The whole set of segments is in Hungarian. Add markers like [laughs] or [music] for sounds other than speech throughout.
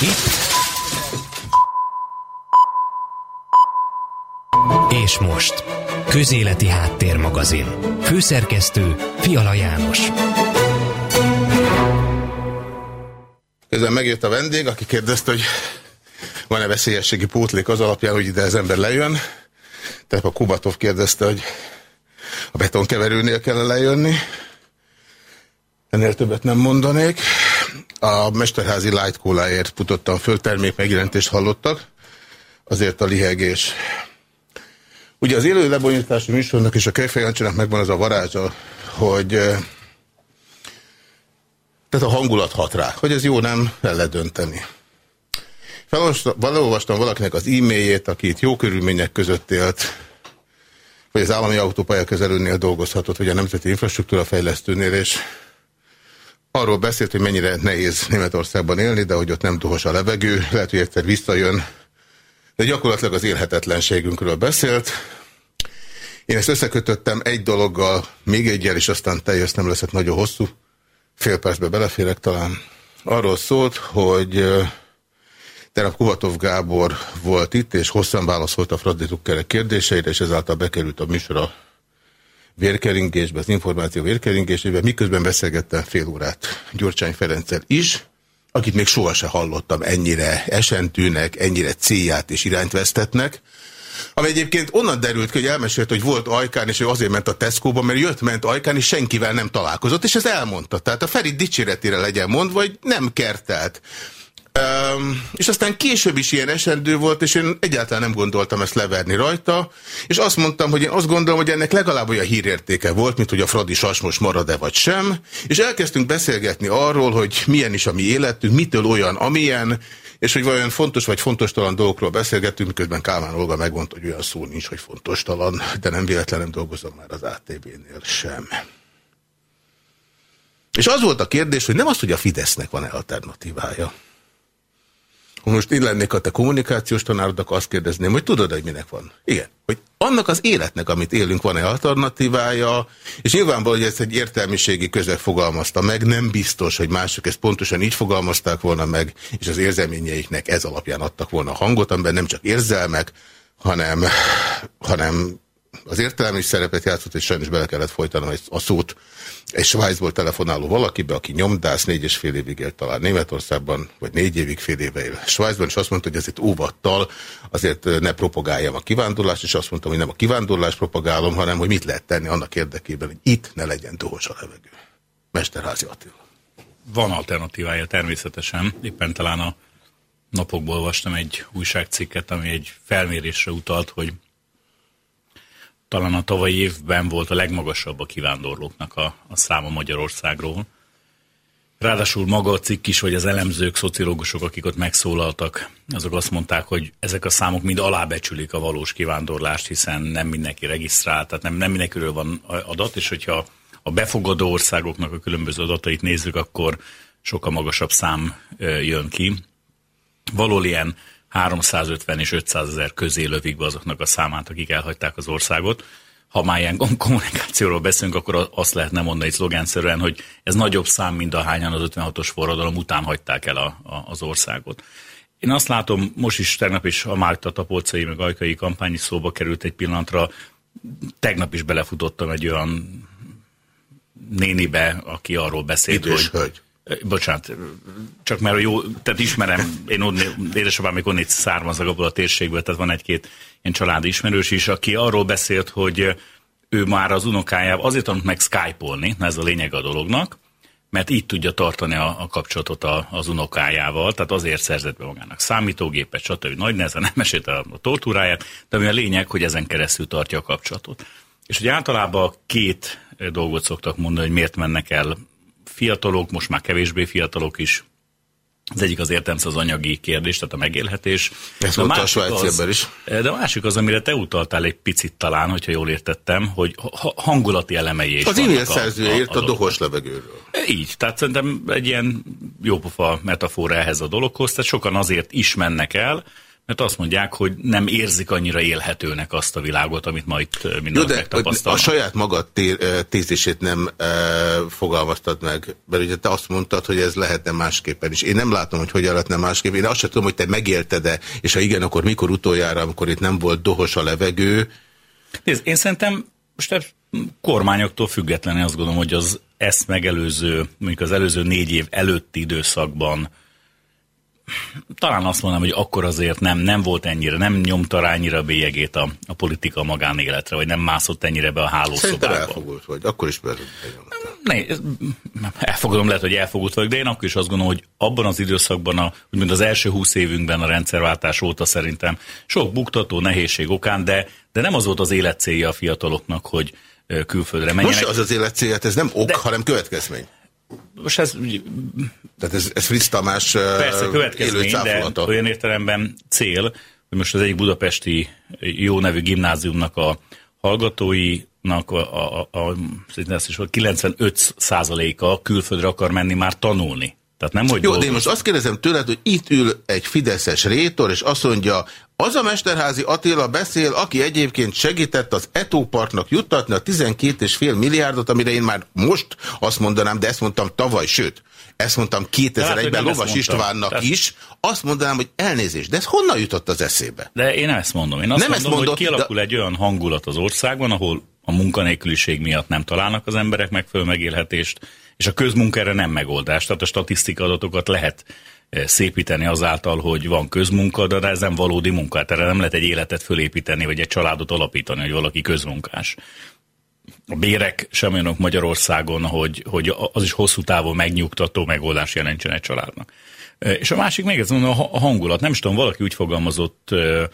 Itt. És most. Közéleti Háttérmagazin. Főszerkesztő Fiala János. Közben megjött a vendég, aki kérdezte, hogy van-e veszélyességi pótlék az alapján, hogy ide az ember lejön. Tehát a Kubatov kérdezte, hogy a betonkeverőnél kell lejönni. Ennél többet nem mondanék. A Mesterházi Light Cola-ért futottam föl, termék megjelentést hallottak. Azért a lihegés. Ugye az élő lebonyítási műsornak és a Kejfejancsának megvan az a varázsa, hogy tehát a hangulat hat rá, hogy ez jó nem, el lehet dönteni. Felolvastam valakinek az e-mailjét, aki itt jó körülmények között élt, vagy az állami autópálya kezelőnél dolgozhatott, vagy a Nemzeti Infrastruktúra Fejlesztőnél, és arról beszélt, hogy mennyire nehéz Németországban élni, de hogy ott nem duhos a levegő, lehet, hogy egyszer visszajön, de gyakorlatilag az élhetetlenségünkről beszélt. Én ezt összekötöttem egy dologgal, még egyel, és aztán teljes nem leszek nagyon hosszú. Fél percbe beleférek talán. Arról szólt, hogy Tegnap Kuhatov Gábor volt itt, és hosszan válaszolt a Fradi kérdéseire, és ezáltal bekerült a műsor a vérkeringésbe, az információ vérkeringésébe, miközben beszélgettem fél órát Gyurcsány Ferenccel is, akit még sohasem hallottam ennyire esentűnek, ennyire célját és irányt vesztetnek, ami egyébként onnan derült ki, hogy elmesélt, hogy volt Ajkán, és ő azért ment a Tesco-ba, mert jött-ment Ajkán, és senkivel nem találkozott, és ez elmondta. Tehát a Feri dicséretére legyen mondva, hogy nem kertelt. Um, és aztán később is ilyen esendő volt, és én egyáltalán nem gondoltam ezt leverni rajta, és azt mondtam, hogy én azt gondolom, hogy ennek legalább olyan hírértéke volt, mint hogy a Fradi Sasmos marad-e vagy sem, és elkezdtünk beszélgetni arról, hogy milyen is a mi életünk, mitől olyan, amilyen, és hogy vajon fontos vagy fontos talan dolgokról beszélgettünk, miközben Kálmán Olga megmondta, hogy olyan szó nincs, hogy fontos talan, de nem véletlenül dolgozom már az ATV-nél sem. És az volt a kérdés, hogy nem az, hogy a Fidesznek van-e alternatívája. Ha most én lennék a te kommunikációs tanárod, azt kérdezném, hogy tudod, hogy minek van? Igen. Hogy annak az életnek, amit élünk, van-e alternatívája, és nyilvánvalóan, hogy ezt egy értelmiségi közeg fogalmazta meg, nem biztos, hogy mások ezt pontosan így fogalmazták volna meg, és az érzelményeiknek ez alapján adtak volna hangot, amiben nem csak érzelmek, hanem, hanem az értelmi szerepet játszott, és sajnos bele kellett folytanom a szót egy Svájcból telefonáló valakibe, aki nyomdász, négy és fél évig élt talán Németországban, vagy négy évig fél éve él Svájcban, és azt mondta, hogy ezért óvattal azért ne propagáljam a kivándorlást, és azt mondtam, hogy nem a kivándorlást propagálom, hanem hogy mit lehet tenni annak érdekében, hogy itt ne legyen dohos a levegő. Mesterházi Attila. Van alternatívája természetesen. Éppen talán a napokból olvastam egy újságcikket, ami egy felmérésre utalt, hogy talán a tavalyi évben volt a legmagasabb a kivándorlóknak a, a száma Magyarországról. Ráadásul maga a cikk is, hogy az elemzők, szociológusok, akik ott megszólaltak, azok azt mondták, hogy ezek a számok mind alábecsülik a valós kivándorlást, hiszen nem mindenki regisztrál, tehát nem, nem mindenkiről van adat, és hogyha a befogadó országoknak a különböző adatait nézzük, akkor sokkal magasabb szám jön ki. Való ilyen 350 és 500 ezer közé lövik be azoknak a számát, akik elhagyták az országot. Ha már ilyen kommunikációról beszélünk, akkor azt lehetne mondani szlogánszerűen, hogy ez nagyobb szám, mint a hányan az 56-os forradalom után hagyták el a, a, az országot. Én azt látom, most is tegnap is a Márta Tapolcai meg Ajkai kampány is szóba került egy pillanatra. Tegnap is belefutottam egy olyan nénibe, aki arról beszélt, Idős hogy... Hölgy. Bocsánat, csak mert jó, tehát ismerem, én onné, édesapám még onnét származnak abból a térségből, tehát van egy-két ilyen családi ismerős is, aki arról beszélt, hogy ő már az unokájával azért tanult meg Skype-olni, ez a lényeg a dolognak, mert így tudja tartani a, a kapcsolatot a, az unokájával, tehát azért szerzett be magának számítógépet, stb. Nagy nehezen nem mesélte a tortúráját, de ami a lényeg, hogy ezen keresztül tartja a kapcsolatot. És hogy általában két dolgot szoktak mondani, hogy miért mennek el fiatalok, most már kevésbé fiatalok is. Az egyik az értelmsz az anyagi kérdés, tehát a megélhetés. Ez volt a Svájci is. De a másik az, amire te utaltál egy picit talán, hogyha jól értettem, hogy hangulati elemei is Az e-mail szerzője írt a, a, a dohos levegőről. Így, tehát szerintem egy ilyen jópofa metafora ehhez a dologhoz, tehát sokan azért is mennek el, mert azt mondják, hogy nem érzik annyira élhetőnek azt a világot, amit ma itt minden A saját magad tézését nem e, fogalmaztad meg, mert ugye te azt mondtad, hogy ez lehetne másképpen is. Én nem látom, hogy hogyan lehetne másképpen. Én azt sem tudom, hogy te megélted-e, és ha igen, akkor mikor utoljára, amikor itt nem volt dohos a levegő. Nézd, én szerintem most kormányoktól függetlenül azt gondolom, hogy az ezt megelőző, mondjuk az előző négy év előtti időszakban talán azt mondanám, hogy akkor azért nem, nem volt ennyire, nem nyomta rá annyira a bélyegét a, a politika a magánéletre, vagy nem mászott ennyire be a hálószobába. Szerintem elfogult vagy, akkor is ne, elfogadom, lehet, hogy elfogult vagy, de én akkor is azt gondolom, hogy abban az időszakban, a, úgymond az első húsz évünkben a rendszerváltás óta szerintem sok buktató, nehézség okán, de, de nem az volt az élet célja a fiataloknak, hogy külföldre menjenek. Most az az élet célja, ez nem ok, de, hanem következmény. Most ez... Tehát ez, ez Fritz Tamás Persze következmény, de olyan értelemben cél, hogy most az egyik budapesti jó nevű gimnáziumnak a hallgatóinak a, a, a, a, a 95 a külföldre akar menni már tanulni. Tehát nem, hogy Jó, de én most azt kérdezem tőled, hogy itt ül egy fideszes rétor, és azt mondja, az a Mesterházi Attila beszél, aki egyébként segített az Etóparknak juttatni a 12,5 milliárdot, amire én már most azt mondanám, de ezt mondtam tavaly, sőt, ezt mondtam 2001-ben Lovas Istvánnak Tehát... is, azt mondanám, hogy elnézést, de ez honnan jutott az eszébe? De én ezt mondom. Én azt nem mondom, ezt mondod, hogy kialakul de... egy olyan hangulat az országban, ahol a munkanélküliség miatt nem találnak az emberek megfelelő megélhetést, és a közmunka erre nem megoldás. Tehát a statisztika adatokat lehet eh, szépíteni azáltal, hogy van közmunka, de ez nem valódi munka. Hát erre nem lehet egy életet fölépíteni, vagy egy családot alapítani, hogy valaki közmunkás. A bérek sem olyanok Magyarországon, hogy, hogy az is hosszú távon megnyugtató megoldás jelentsen egy családnak. Eh, és a másik még ez mondom, a hangulat. Nem is tudom, valaki úgy fogalmazott, eh,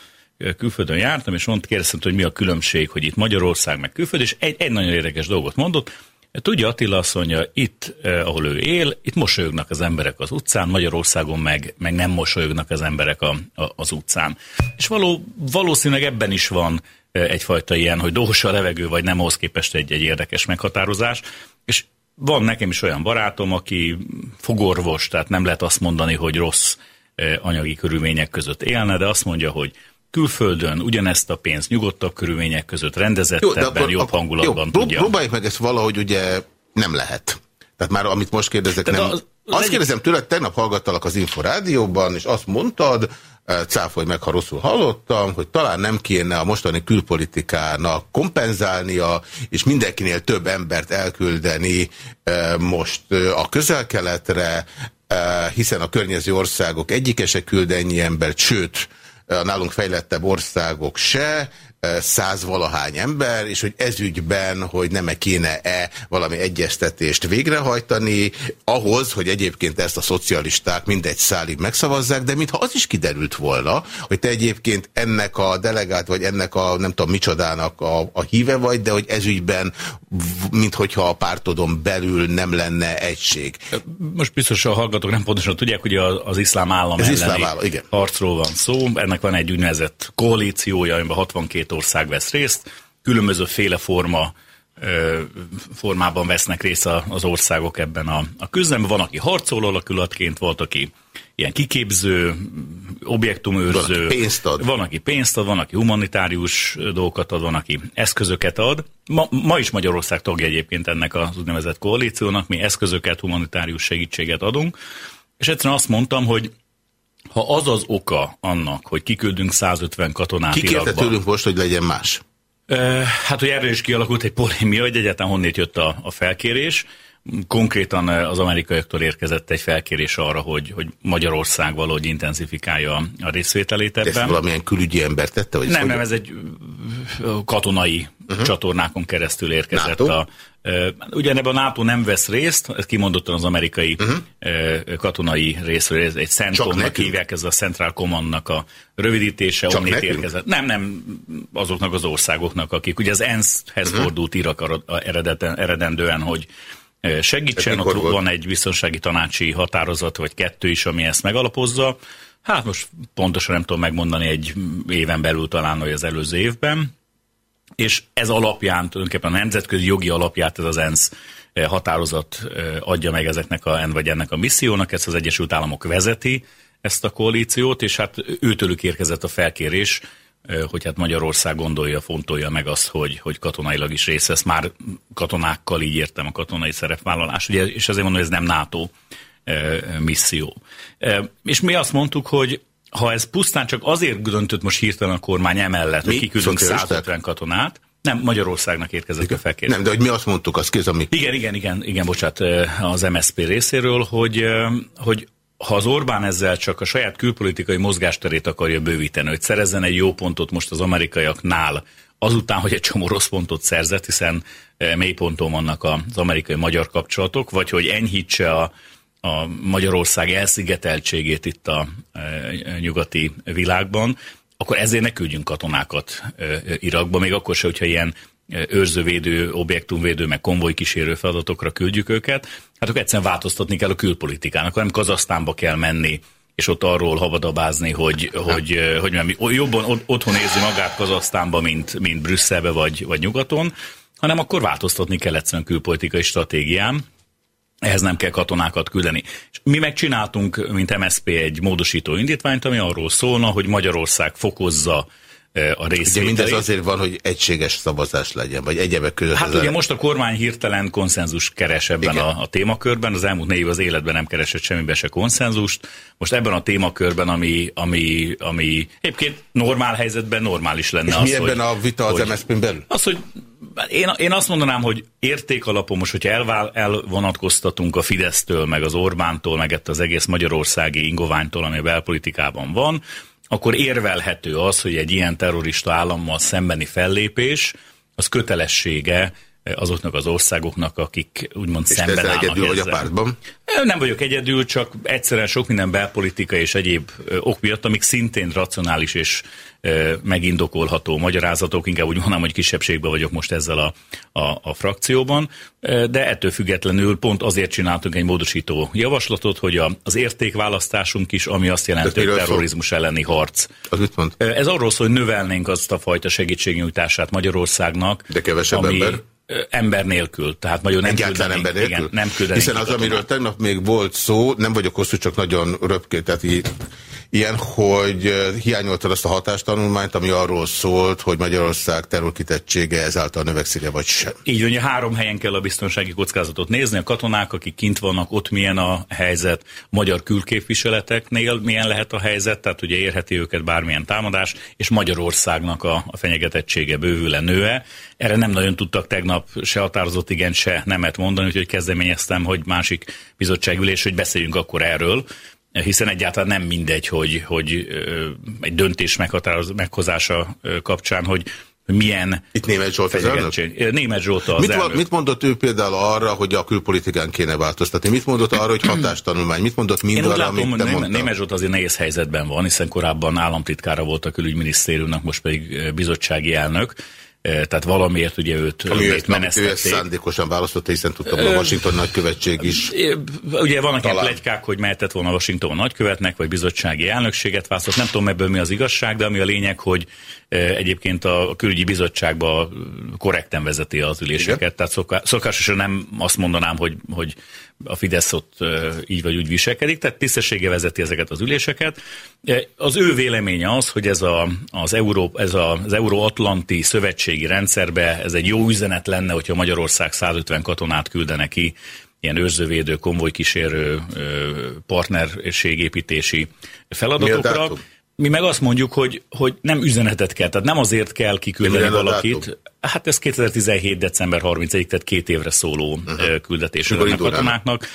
külföldön jártam, és mondta, kérdeztem, hogy mi a különbség, hogy itt Magyarország meg külföld, és egy, egy nagyon érdekes dolgot mondott, Tudja, Attila azt mondja, itt, eh, ahol ő él, itt mosolyognak az emberek az utcán, Magyarországon meg, meg nem mosolyognak az emberek a, a, az utcán. És való, valószínűleg ebben is van eh, egyfajta ilyen, hogy dohos a levegő, vagy nem ahhoz képest egy, egy érdekes meghatározás. És van nekem is olyan barátom, aki fogorvos, tehát nem lehet azt mondani, hogy rossz eh, anyagi körülmények között élne, de azt mondja, hogy külföldön ugyanezt a pénzt nyugodtabb körülmények között rendezettebben, jó, akkor, jobb hangulatban jó, tudja. Próbáljuk meg ezt valahogy ugye nem lehet. Tehát már amit most kérdezek, Tehát nem... Az, az azt egy... kérdezem tőled, tegnap hallgattalak az Inforádióban, és azt mondtad, cáfolj meg, ha rosszul hallottam, hogy talán nem kéne a mostani külpolitikának kompenzálnia, és mindenkinél több embert elküldeni most a közel-keletre, hiszen a környező országok egyikese küld ennyi embert, sőt, a nálunk fejlettebb országok se, száz valahány ember, és hogy ezügyben, hogy nem -e kéne-e valami egyeztetést végrehajtani, ahhoz, hogy egyébként ezt a szocialisták mindegy szálig megszavazzák, de mintha az is kiderült volna, hogy te egyébként ennek a delegát, vagy ennek a nem tudom micsodának a, a híve vagy, de hogy ezügyben, minthogyha a pártodon belül nem lenne egység. Most biztos a hallgatók nem pontosan tudják, hogy az, az iszlám állam Ez iszlám állam, igen. harcról van szó, ennek van egy úgynevezett koalíciója, amiben 62 két ország vesz részt, különböző féle forma formában vesznek részt az országok ebben a, a küzdelemben. Van, aki harcoló alakulatként, volt, aki ilyen kiképző, objektumőrző. Van, aki pénzt ad. Van, aki pénzt ad, van, aki humanitárius dolgokat ad, van, aki eszközöket ad. Ma, ma is Magyarország tagja egyébként ennek az úgynevezett koalíciónak, mi eszközöket, humanitárius segítséget adunk. És egyszerűen azt mondtam, hogy ha az az oka annak, hogy kiküldünk 150 katonát Ki kérte tőlünk most, hogy legyen más? Hát, hogy erről is kialakult egy polémia, hogy egyáltalán honnét jött a, a felkérés. Konkrétan az amerikaiaktól érkezett egy felkérés arra, hogy, hogy Magyarország valahogy intenzifikálja a részvételét ebben. De ezt valamilyen külügyi ember tette? Vagy nem, nem, ez egy katonai uh-huh. csatornákon keresztül érkezett NATO? a... Ugyan ebben a NATO nem vesz részt, ez kimondottan az amerikai uh-huh. katonai részről, ez egy CENTCOM-nak hívják, ez a Central Command-nak a rövidítése, Csak onnét érkezett. Nem, nem azoknak az országoknak, akik ugye az ENSZ-hez uh-huh. fordult Irak eredeten, eredendően, hogy segítsen, ott volt? van egy biztonsági tanácsi határozat, vagy kettő is, ami ezt megalapozza. Hát most pontosan nem tudom megmondani egy éven belül talán, vagy az előző évben és ez alapján, tulajdonképpen a nemzetközi jogi alapját ez az ENSZ határozat adja meg ezeknek a, vagy ennek a missziónak, ezt az Egyesült Államok vezeti, ezt a koalíciót, és hát őtőlük érkezett a felkérés, hogy hát Magyarország gondolja, fontolja meg azt, hogy, hogy katonailag is részt vesz. Már katonákkal így értem a katonai szerepvállalás, ugye, és azért mondom, hogy ez nem NATO misszió. És mi azt mondtuk, hogy ha ez pusztán csak azért döntött most hirtelen a kormány emellett, hogy kiküldünk 150 katonát, nem, Magyarországnak érkezett igen. a felkérés. Nem, de hogy mi azt mondtuk, az kéz, ami... Igen, igen, igen, igen, bocsánat, az MSZP részéről, hogy, hogy ha az Orbán ezzel csak a saját külpolitikai mozgásterét akarja bővíteni, hogy szerezzen egy jó pontot most az amerikaiaknál, azután, hogy egy csomó rossz pontot szerzett, hiszen mély ponton vannak az amerikai-magyar kapcsolatok, vagy hogy enyhítse a, a Magyarország elszigeteltségét itt a e, nyugati világban, akkor ezért ne küldjünk katonákat e, Irakba, még akkor se, hogyha ilyen e, őrzővédő, objektumvédő, meg konvoj kísérő feladatokra küldjük őket, hát akkor egyszerűen változtatni kell a külpolitikának, hanem Kazasztánba kell menni, és ott arról havadabázni, hogy, hogy, hogy, hogy jobban otthon érzi magát Kazasztánba, mint, mint Brüsszelbe vagy, vagy nyugaton, hanem akkor változtatni kell egyszerűen külpolitikai stratégiám, ehhez nem kell katonákat küldeni. És mi megcsináltunk, mint MSP egy módosító indítványt, ami arról szólna, hogy Magyarország fokozza a részvételét. Ugye mindez azért van, hogy egységes szavazás legyen, vagy egyebek között. Hát ugye most a kormány hirtelen konszenzus keres ebben a, a témakörben, az elmúlt négy év az életben nem keresett semmibe se konszenzust. Most ebben a témakörben, ami, ami, ami egyébként normál helyzetben normális lenne. És az, mi ebben hogy, a vita az MSZP-n belül? Az, hogy én, én azt mondanám, hogy értékalapon most, hogyha elvál, elvonatkoztatunk a Fidesztől, meg az Orbántól, meg az egész magyarországi ingoványtól, ami a belpolitikában van, akkor érvelhető az, hogy egy ilyen terrorista állammal szembeni fellépés, az kötelessége azoknak az országoknak, akik úgymond és szemben állnak egyedül ezzel. vagy a pártban? Nem vagyok egyedül, csak egyszerűen sok minden belpolitika és egyéb ok miatt, amik szintén racionális és megindokolható magyarázatok, inkább úgy mondanám, hogy kisebbségben vagyok most ezzel a, a, a frakcióban, de ettől függetlenül pont azért csináltunk egy módosító javaslatot, hogy a, az értékválasztásunk is, ami azt jelenti, hogy terrorizmus szó? elleni harc. Az mit mond? Ez arról szól, hogy növelnénk azt a fajta segítségnyújtását Magyarországnak. De kevesebb ami, ember? Ember nélkül. Tehát nagyon nem Egyáltalán ember nélkül? Igen, nem Hiszen az, amiről tegnap még volt szó, nem vagyok hosszú, csak nagyon röpké, tehát így ilyen, hogy hiányoltad azt a hatástanulmányt, ami arról szólt, hogy Magyarország terrorkitettsége ezáltal növekszik-e vagy sem. Így van, három helyen kell a biztonsági kockázatot nézni. A katonák, akik kint vannak, ott milyen a helyzet, magyar külképviseleteknél milyen lehet a helyzet, tehát ugye érheti őket bármilyen támadás, és Magyarországnak a, a fenyegetettsége bővül-e, nő-e. Erre nem nagyon tudtak tegnap se határozott igen, se nemet mondani, úgyhogy kezdeményeztem, hogy másik bizottságülés, hogy beszéljünk akkor erről hiszen egyáltalán nem mindegy, hogy, hogy egy döntés meghatároz, meghozása kapcsán, hogy milyen... Itt Német Zsolt az elnök? Német Zsolt az mit, elnök. mit mondott ő például arra, hogy a külpolitikán kéne változtatni? Mit mondott arra, hogy hatástanulmány? Mit mondott mindarra, amit te Német, Német Zsolt azért nehéz helyzetben van, hiszen korábban államtitkára volt a külügyminisztériumnak, most pedig bizottsági elnök tehát valamiért ugye őt, Ami őt menesztették. Ő ezt szándékosan választotta, hiszen tudtam, hogy a Washington nagykövetség is. Ugye vannak ilyen plegykák, hogy mehetett volna Washington nagykövetnek, vagy bizottsági elnökséget választott. Nem tudom ebből mi az igazság, de ami a lényeg, hogy egyébként a külügyi bizottságban korrekten vezeti az üléseket. Igen. Tehát szoká, szokásosan nem azt mondanám, hogy, hogy a Fidesz ott így vagy úgy viselkedik, tehát tisztessége vezeti ezeket az üléseket. Az ő véleménye az, hogy ez, a, az, Euró, ez a, az Euróatlanti szövetségi rendszerbe ez egy jó üzenet lenne, hogyha Magyarország 150 katonát küldene ki ilyen őrzővédő, konvojkísérő, partnerségépítési feladatokra. Mi meg azt mondjuk, hogy, hogy nem üzenetet kell, tehát nem azért kell kiküldeni valakit. Hát ez 2017. december 31 tehát két évre szóló uh-huh. küldetés a katonáknak.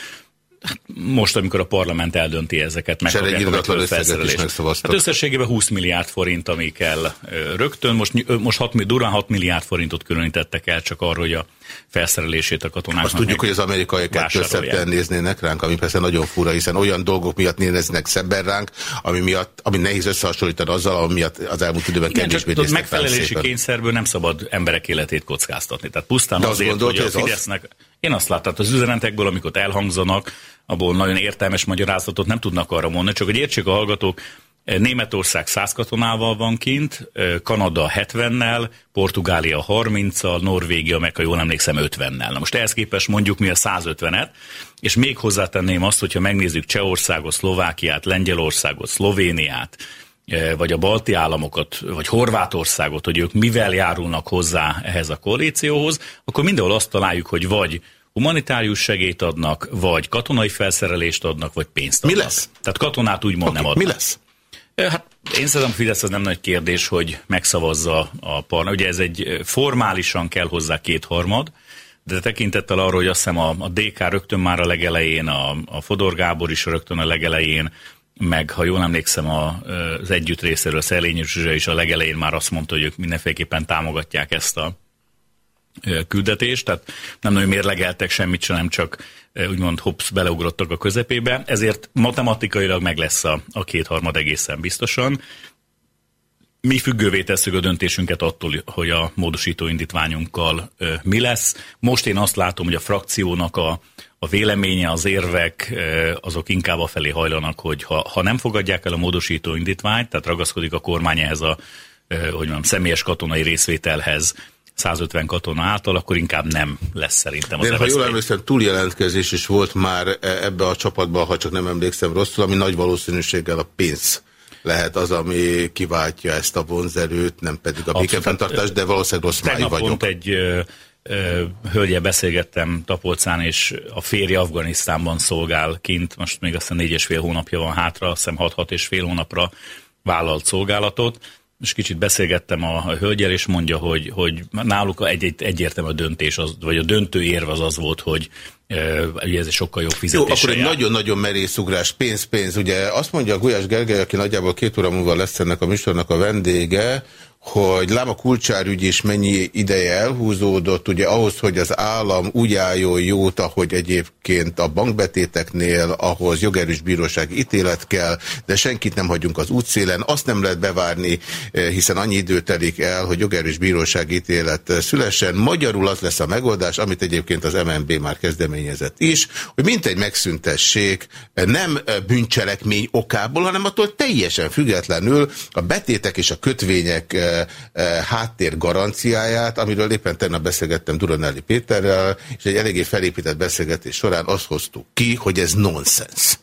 Hát most, amikor a parlament eldönti ezeket, meg egy ingatlan összeget is Hát összességében 20 milliárd forint, ami kell rögtön. Most, most 6, durván 6 milliárd forintot különítettek el csak arra, hogy a felszerelését a katonáknak Azt tudjuk, hogy az amerikaiak szebben néznének ránk, ami persze nagyon fura, hiszen olyan dolgok miatt néznek szebben ránk, ami miatt, ami nehéz összehasonlítani azzal, ami miatt az elmúlt időben Igen, kevésbé néznek megfelelési kényszerből nem szabad emberek életét kockáztatni. Tehát pusztán De azért, gondolt, hogy a Fidesznek... Az... Én azt láttam, az üzenetekből, amikor elhangzanak, abból nagyon értelmes magyarázatot nem tudnak arra mondani, csak hogy értsék a hallgatók, Németország 100 katonával van kint, Kanada 70-nel, Portugália 30-al, Norvégia meg, ha jól emlékszem, 50-nel. Na most ehhez képest mondjuk mi a 150-et, és még hozzátenném azt, hogyha megnézzük Csehországot, Szlovákiát, Lengyelországot, Szlovéniát, vagy a balti államokat, vagy Horvátországot, hogy ők mivel járulnak hozzá ehhez a koalícióhoz, akkor mindenhol azt találjuk, hogy vagy humanitárius segélyt adnak, vagy katonai felszerelést adnak, vagy pénzt adnak. Mi lesz? Tehát katonát úgymond okay, nem adnak. Mi lesz? Hát én szerintem a Fidesz az nem nagy kérdés, hogy megszavazza a parlament. Ugye ez egy formálisan kell hozzá kétharmad, de tekintettel arra, hogy azt hiszem a, a DK rögtön már a legelején, a, a Fodor Gábor is rögtön a legelején, meg ha jól emlékszem a, az együtt részéről Szelényi is a legelején már azt mondta, hogy ők mindenféleképpen támogatják ezt a küldetést, tehát nem nagyon mérlegeltek semmit sem, nem csak úgymond hops beleugrottak a közepébe, ezért matematikailag meg lesz a, a kétharmad egészen biztosan. Mi függővé tesszük a döntésünket attól, hogy a módosító indítványunkkal ö, mi lesz. Most én azt látom, hogy a frakciónak a, a véleménye, az érvek, ö, azok inkább a felé hajlanak, hogy ha, ha nem fogadják el a módosító indítványt, tehát ragaszkodik a kormány ehhez a ö, hogy mondjam, személyes katonai részvételhez, 150 katona által, akkor inkább nem lesz szerintem az De ha jól emlékszem, túljelentkezés is volt már e- ebbe a csapatban, ha csak nem emlékszem rosszul, ami nagy valószínűséggel a pénz lehet az, ami kiváltja ezt a vonzerőt, nem pedig a békefenntartás, de valószínűleg rossz máj vagyok. pont egy ö, ö, hölgye beszélgettem Tapolcán, és a férje Afganisztánban szolgál kint, most még aztán négy és fél hónapja van hátra, azt hiszem hat-hat és fél hónapra vállalt szolgálatot, és kicsit beszélgettem a, a hölgyel, és mondja, hogy, hogy náluk egy, egy egyértelmű a döntés, az, vagy a döntő érv az az volt, hogy e, ugye ez egy sokkal jobb fizetés. Jó, akkor egy nagyon-nagyon merész ugrás, pénz, pénz. Ugye azt mondja Gulyás Gergely, aki nagyjából két óra múlva lesz ennek a műsornak a vendége, hogy Láma kulcsárügy is mennyi ideje elhúzódott, ugye ahhoz, hogy az állam úgy álljon jót, ahogy egyébként a bankbetéteknél, ahhoz jogerős bíróság ítélet kell, de senkit nem hagyunk az útszélen, azt nem lehet bevárni, eh, hiszen annyi idő telik el, hogy jogerős bíróság ítélet szülessen. Magyarul az lesz a megoldás, amit egyébként az MNB már kezdeményezett is, hogy mintegy megszüntessék nem bűncselekmény okából, hanem attól teljesen függetlenül a betétek és a kötvények eh, háttér garanciáját, amiről éppen tegnap beszélgettem Duranelli Péterrel, és egy eléggé felépített beszélgetés során azt hoztuk ki, hogy ez nonsens.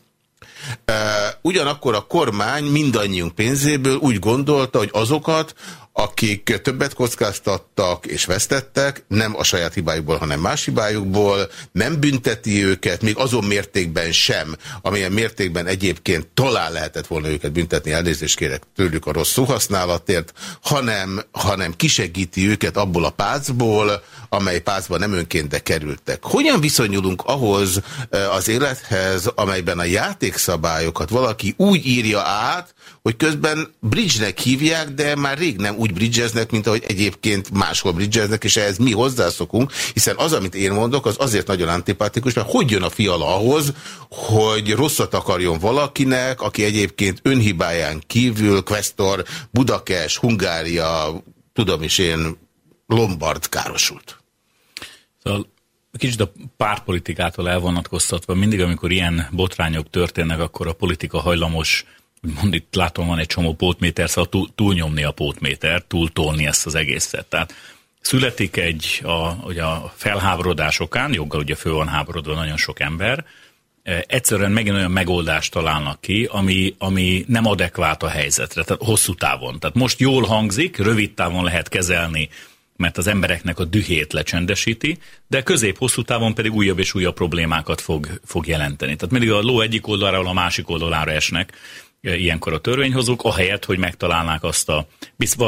Ugyanakkor a kormány mindannyiunk pénzéből úgy gondolta, hogy azokat, akik többet kockáztattak és vesztettek, nem a saját hibájukból, hanem más hibájukból, nem bünteti őket, még azon mértékben sem, amilyen mértékben egyébként talán lehetett volna őket büntetni, elnézést kérek tőlük a rossz szóhasználatért, hanem, hanem kisegíti őket abból a pácból, amely pácban nem önként kerültek. Hogyan viszonyulunk ahhoz az élethez, amelyben a játékszabályokat valaki úgy írja át, hogy közben bridge-nek hívják, de már rég nem úgy bridgeznek, mint ahogy egyébként máshol bridgeznek, és ehhez mi hozzászokunk, hiszen az, amit én mondok, az azért nagyon antipatikus, mert hogy jön a fiala ahhoz, hogy rosszat akarjon valakinek, aki egyébként önhibáján kívül, Questor, Budakes, Hungária, tudom is én, Lombard károsult. Szóval kicsit a pártpolitikától elvonatkoztatva, mindig, amikor ilyen botrányok történnek, akkor a politika hajlamos mond itt látom, van egy csomó pótméter, szóval túl, túlnyomni a pótméter, túltolni ezt az egészet. Tehát születik egy, a, ugye a felháborodás okán, joggal ugye föl van háborodva nagyon sok ember, e, egyszerűen megint olyan megoldást találnak ki, ami, ami nem adekvát a helyzetre, tehát hosszú távon. Tehát most jól hangzik, rövid távon lehet kezelni, mert az embereknek a dühét lecsendesíti, de közép-hosszú távon pedig újabb és újabb problémákat fog, fog jelenteni. Tehát mindig a ló egyik oldaláról a másik oldalára esnek, ilyenkor a törvényhozók, ahelyett, hogy megtalálnák azt a,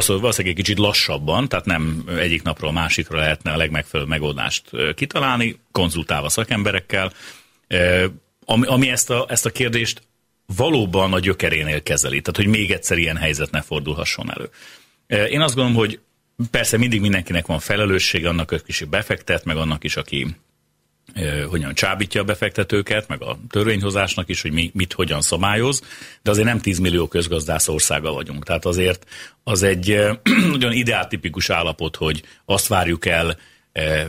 valószínűleg egy kicsit lassabban, tehát nem egyik napról a másikra lehetne a legmegfelelőbb megoldást kitalálni, konzultálva szakemberekkel, ami, ami ezt, a, ezt a kérdést valóban a gyökerénél kezeli, tehát hogy még egyszer ilyen helyzet ne fordulhasson elő. Én azt gondolom, hogy persze mindig mindenkinek van felelőssége, annak, aki befektet, meg annak is, aki hogyan csábítja a befektetőket, meg a törvényhozásnak is, hogy mi, mit hogyan szabályoz, de azért nem 10 millió közgazdász országa vagyunk. Tehát azért az egy [clears throat] nagyon ideáltipikus állapot, hogy azt várjuk el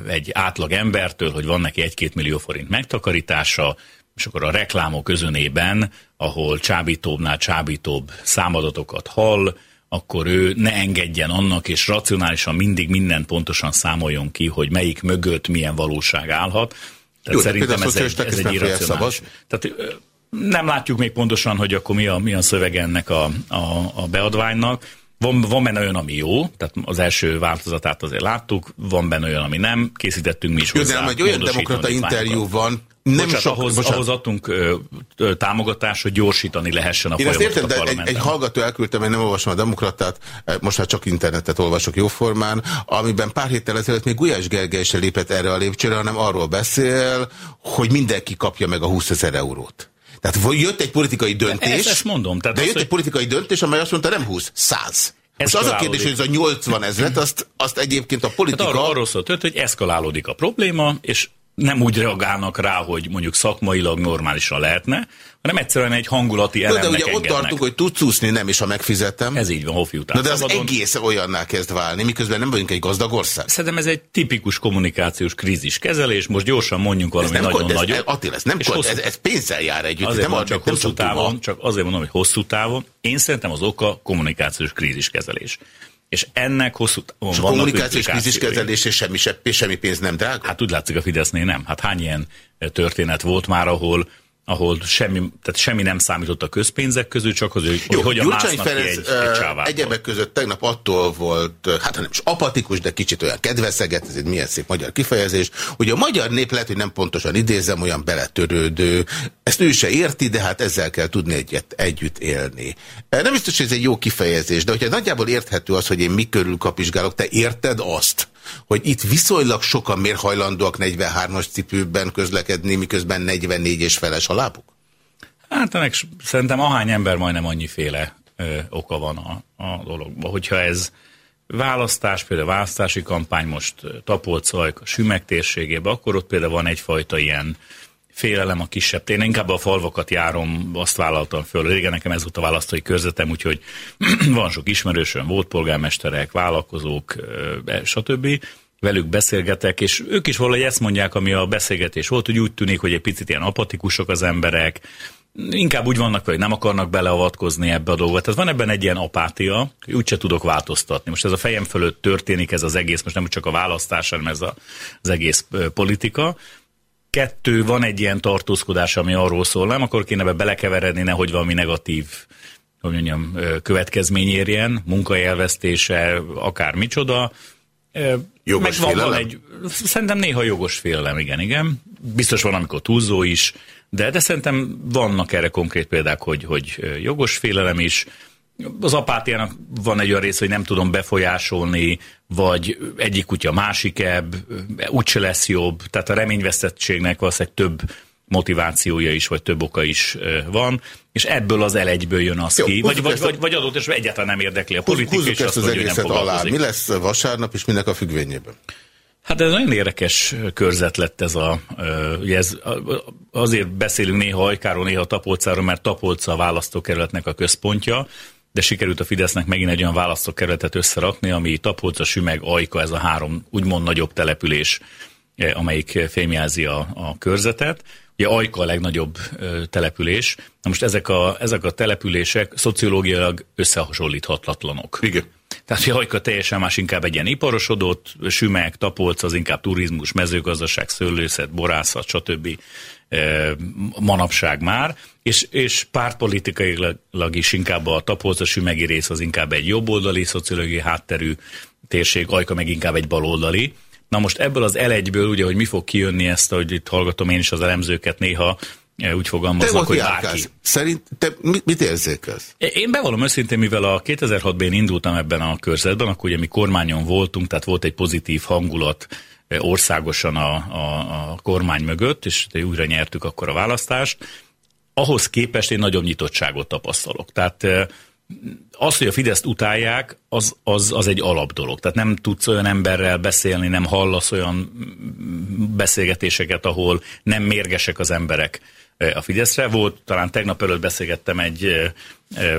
egy átlag embertől, hogy van neki egy-két millió forint megtakarítása, és akkor a reklámok özönében, ahol csábítóbbnál csábítóbb számadatokat hall, akkor ő ne engedjen annak, és racionálisan mindig minden pontosan számoljon ki, hogy melyik mögött milyen valóság állhat. Tehát Jó, szerintem ez egy, ez egy irracionális. Tehát nem látjuk még pontosan, hogy akkor mi a, mi a szöveg ennek a, a, a beadványnak. Van, van benne olyan, ami jó, tehát az első változatát azért láttuk, van benne olyan, ami nem, készítettünk mi is Jó, hozzá. egy olyan demokrata interjú van, nem bocsánat, sok, ahhoz, bocsánat. ahhoz adtunk ö, ö, támogatást, hogy gyorsítani lehessen a Én ezt értem, de egy, egy hallgató elküldtem, én nem olvasom a demokratát, most már csak internetet olvasok jóformán, amiben pár héttel ezelőtt még Gulyás Gergely se lépett erre a lépcsőre, hanem arról beszél, hogy mindenki kapja meg a 20 ezer eurót. Tehát jött egy politikai döntés. Ezt, ezt mondom. Tehát de az, jött hogy... egy politikai döntés, amely azt mondta, nem 20, 100. Most az a kérdés, hogy ez a 80 ezret, azt, azt egyébként a politika... Hát arról, arról szólt, hogy eszkalálódik a probléma, és nem úgy reagálnak rá, hogy mondjuk szakmailag normálisan lehetne, hanem egyszerűen egy hangulati elemnek De ugye engednek. ott tartunk, hogy tudsz úszni, nem is, ha megfizetem. Ez így van, Hofi után. Na de az szabadon. egész olyanná kezd válni, miközben nem vagyunk egy gazdag ország. Szerintem ez egy tipikus kommunikációs krízis kezelés, most gyorsan mondjunk valami nagyon nagy. Ez, Attila, ez nem kod, ez, ez pénzzel jár együtt. Azért nem, csak nem hosszú távon, csak azért mondom, hogy hosszú távon. Én szerintem az oka kommunikációs krízis kezelés. És ennek hosszú távon És a kommunikációs kríziskezelés és semmi, semmi pénz nem drága? Hát úgy látszik a Fidesznél nem. Hát hány ilyen történet volt már, ahol ahol semmi, tehát semmi nem számított a közpénzek közül, csak az, hogy, Jó, hogy hogyan Gyurcsány Ferenc egy, egy egyebek között tegnap attól volt, hát nem is apatikus, de kicsit olyan kedveszeget, ez egy milyen szép magyar kifejezés, hogy a magyar nép lehet, hogy nem pontosan idézem, olyan beletörődő, ezt ő se érti, de hát ezzel kell tudni egyet, együtt élni. Nem biztos, hogy ez egy jó kifejezés, de hogyha nagyjából érthető az, hogy én mi körül kapizsgálok, te érted azt, hogy itt viszonylag sokan miért hajlandóak 43-as cipőben közlekedni, miközben 44 és feles a lábuk? Hát ennek szerintem ahány ember majdnem annyiféle ö, oka van a, a dologban. Hogyha ez választás, például választási kampány most Tapolcajk, a Sümeg térségében, akkor ott például van egyfajta ilyen félelem a kisebb. Én inkább a falvakat járom, azt vállaltam föl. Régen nekem ez volt a választói körzetem, úgyhogy [clears throat] van sok ismerősöm, volt polgármesterek, vállalkozók, stb. Velük beszélgetek, és ők is valahogy ezt mondják, ami a beszélgetés volt, hogy úgy tűnik, hogy egy picit ilyen apatikusok az emberek, inkább úgy vannak, hogy nem akarnak beleavatkozni ebbe a dolgot. Tehát van ebben egy ilyen apátia, hogy úgyse tudok változtatni. Most ez a fejem fölött történik ez az egész, most nem csak a választás, hanem ez a, az egész politika. Kettő, van egy ilyen tartózkodás, ami arról szól, nem akkor kéne be belekeveredni, nehogy valami negatív hogy mondjam, következmény érjen, munkaelvesztése, akár micsoda. Jogos Meg van, van egy, szerintem néha jogos félelem, igen, igen. Biztos van, amikor túlzó is, de, de szerintem vannak erre konkrét példák, hogy, hogy jogos félelem is, az apátiának van egy olyan rész, hogy nem tudom befolyásolni, vagy egyik kutya másik ebb, úgyse lesz jobb, tehát a reményvesztettségnek valószínűleg több motivációja is, vagy több oka is van, és ebből az elegyből jön az Jó, ki, vagy, vagy, vagy, vagy adott esetben egyáltalán nem érdekli a politika, és ezt az egészet alá. Mi lesz vasárnap, és minek a függvényében? Hát ez nagyon érdekes körzet lett ez a, ugye ez, azért beszélünk néha Ajkáról, néha Tapolcáról, mert Tapolca a választókerületnek a központja, de sikerült a Fidesznek megint egy olyan választókerületet összerakni, ami Tapolca, Sümeg, Ajka, ez a három úgymond nagyobb település, amelyik fémjelzi a, a körzetet. Ugye Ajka a legnagyobb ö, település. Na most ezek a, ezek a települések szociológiailag összehasonlíthatatlanok. Igen. Tehát hogy Ajka teljesen más, inkább egy ilyen iparosodott, Sümeg, Tapolc, az inkább turizmus, mezőgazdaság, szőlőszet, borászat, stb. Manapság már, és, és pártpolitikailag is inkább a Tapolc, a Sümegi rész az inkább egy jobboldali, szociológiai hátterű térség, Ajka meg inkább egy baloldali. Na most ebből az elegyből, ugye, hogy mi fog kijönni ezt, hogy itt hallgatom én is az elemzőket néha, úgy fogalmaznak, hogy bárki. Szerint te mit érzékelsz? Én bevallom őszintén, mivel a 2006-ban én indultam ebben a körzetben, akkor ugye mi kormányon voltunk, tehát volt egy pozitív hangulat országosan a, a, a kormány mögött, és újra nyertük akkor a választást. Ahhoz képest én nagyobb nyitottságot tapasztalok. Tehát eh, az, hogy a Fideszt utálják, az, az, az egy alap dolog. Tehát nem tudsz olyan emberrel beszélni, nem hallasz olyan beszélgetéseket, ahol nem mérgesek az emberek a Fideszre. Volt, talán tegnap előtt beszélgettem egy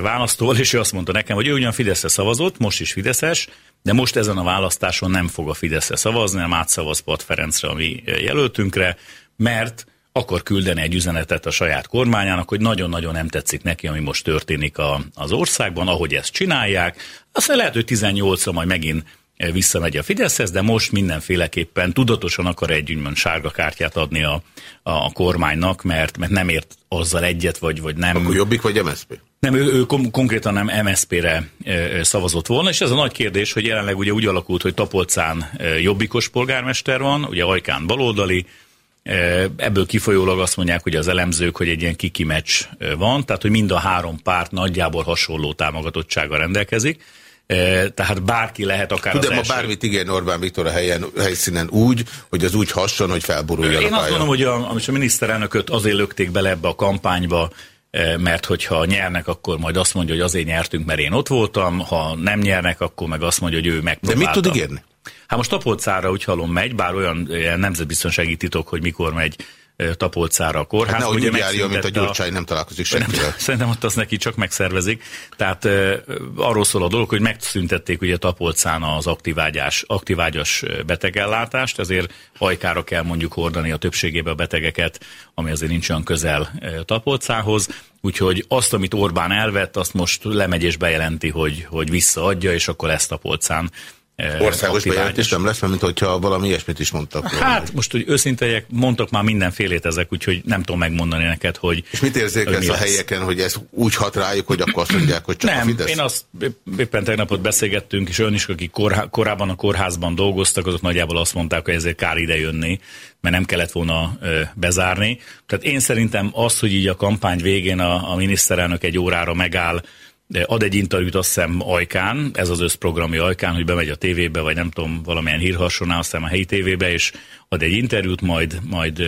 választóval, és ő azt mondta nekem, hogy ő ugyan Fideszre szavazott, most is Fideszes, de most ezen a választáson nem fog a Fideszre szavazni, nem átszavaz Pat Ferencre, ami jelöltünkre, mert akar küldeni egy üzenetet a saját kormányának, hogy nagyon-nagyon nem tetszik neki, ami most történik a, az országban, ahogy ezt csinálják. Aztán lehet, hogy 18 majd megint visszamegy a Fideszhez, de most mindenféleképpen tudatosan akar egy úgymond sárga kártyát adni a, a kormánynak, mert, mert nem ért azzal egyet, vagy, vagy nem. Akkor Jobbik vagy MSZP? Nem, ő, ő konkrétan nem MSZP-re szavazott volna, és ez a nagy kérdés, hogy jelenleg ugye úgy alakult, hogy Tapolcán jobbikos polgármester van, ugye Ajkán baloldali, Ebből kifolyólag azt mondják, hogy az elemzők, hogy egy ilyen kiki meccs van, tehát hogy mind a három párt nagyjából hasonló támogatottsága rendelkezik. Tehát bárki lehet akár Tudom, az első... bármit igen Orbán Viktor a helyen, helyszínen úgy, hogy az úgy hasson, hogy felboruljon Én a azt mondom, hogy a, a miniszterelnököt azért lökték bele ebbe a kampányba, mert hogyha nyernek, akkor majd azt mondja, hogy azért nyertünk, mert én ott voltam, ha nem nyernek, akkor meg azt mondja, hogy ő megpróbálta. De mit tud ígérni? Hát most Tapolcára úgy hallom megy, bár olyan nemzetbiztonsági titok, hogy mikor megy Tapolcára a kórház. Hát nehogy úgy járjon, mint a Gyurcsány nem találkozik senkivel. Szerintem ott azt neki csak megszervezik. Tehát uh, arról szól a dolog, hogy megszüntették ugye Tapolcán az aktivágyás, aktivágyas betegellátást, ezért ajkára kell mondjuk hordani a többségébe a betegeket, ami azért nincs olyan közel Tapolcához. Úgyhogy azt, amit Orbán elvett, azt most lemegy és bejelenti, hogy, hogy visszaadja, és akkor ezt Tapolcán Országos bejelentés nem lesz, mint hogyha valami ilyesmit is mondtak. Hát valami. most, hogy őszintejek, mondtak már mindenfélét ezek, úgyhogy nem tudom megmondani neked, hogy... És mit érzékelsz a helyeken, hogy ez úgy hat rájuk, hogy akkor azt mondják, hogy csak nem, a Fidesz? én azt éppen tegnapot beszélgettünk, és ön is, akik korá, korábban a kórházban dolgoztak, azok nagyjából azt mondták, hogy ezért kár ide jönni, mert nem kellett volna ö, bezárni. Tehát én szerintem az, hogy így a kampány végén a, a miniszterelnök egy órára megáll, ad egy interjút azt hiszem Ajkán, ez az összprogramja Ajkán, hogy bemegy a tévébe, vagy nem tudom, valamilyen hírhasonál, azt hiszem a helyi tévébe, és ad egy interjút, majd, majd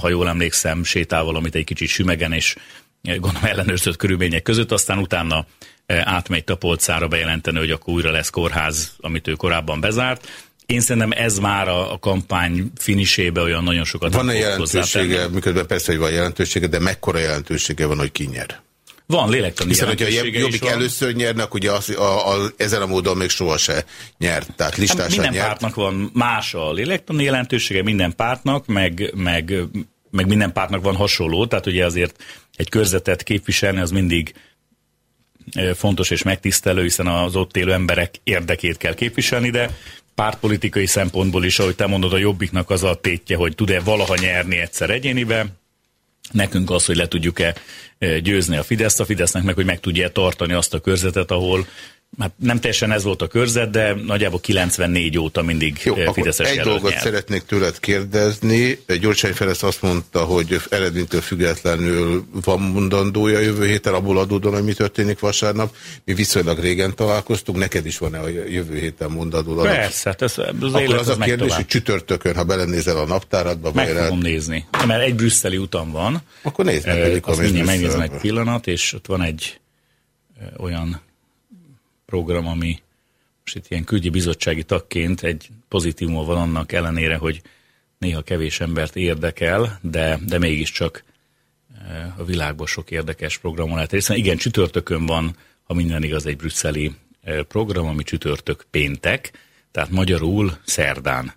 ha jól emlékszem, sétál valamit egy kicsit sümegen, és gondolom ellenőrzött körülmények között, aztán utána átmegy Tapolcára bejelenteni, hogy akkor újra lesz kórház, amit ő korábban bezárt. Én szerintem ez már a, a kampány finisébe olyan nagyon sokat Van-e jelentősége, miközben persze, hogy van jelentősége, de mekkora jelentősége van, hogy ki nyer? Van lélektani Hiszen, hogyha Jobbik először nyernek, ugye az, a, a, ezen a módon még soha se nyert, tehát listásan hát minden nyert. pártnak van más a lélektani jelentősége, minden pártnak, meg, meg, meg minden pártnak van hasonló, tehát ugye azért egy körzetet képviselni az mindig fontos és megtisztelő, hiszen az ott élő emberek érdekét kell képviselni, de pártpolitikai szempontból is, ahogy te mondod, a Jobbiknak az a tétje, hogy tud-e valaha nyerni egyszer egyénibe, Nekünk az, hogy le tudjuk-e győzni a Fideszt, a Fidesznek meg, hogy meg tudja tartani azt a körzetet, ahol Hát nem teljesen ez volt a körzet, de nagyjából 94 óta mindig Jó, Fideszes egy dolgot nyert. szeretnék tőled kérdezni. Gyurcsány Ferenc azt mondta, hogy eredménytől függetlenül van mondandója jövő héten, abból adódóan, hogy mi történik vasárnap. Mi viszonylag régen találkoztunk, neked is van-e a jövő héten mondandó? Persze, hát ez, az Akkor az a kérdés, hogy csütörtökön, ha belenézel a naptáradba, meg fogom el... nézni. Mert egy brüsszeli utam van. Akkor nézd meg, azt mindjárt megnézem egy pillanat, és ott van egy olyan program, ami most itt ilyen külgyi bizottsági tagként egy pozitívuma van annak ellenére, hogy néha kevés embert érdekel, de, de mégiscsak eh, a világban sok érdekes programon lehet részen. Igen, csütörtökön van, ha minden igaz, egy brüsszeli eh, program, ami csütörtök péntek, tehát magyarul szerdán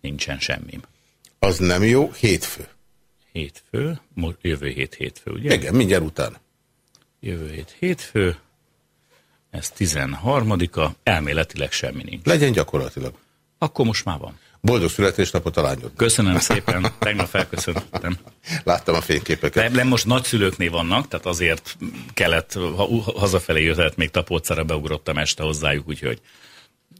nincsen semmi. Az nem jó, hétfő. Hétfő, jövő hét hétfő, ugye? Igen, mindjárt után. Jövő hét hétfő, ez 13-a, elméletileg semmi nincs. Legyen gyakorlatilag. Akkor most már van. Boldog születésnapot a lányod. Köszönöm [laughs] szépen, tegnap felköszöntem. Láttam a fényképeket. Nem, most nagyszülőknél vannak, tehát azért kellett, ha hazafelé jöhet, még Tapolcára beugrottam este hozzájuk, úgyhogy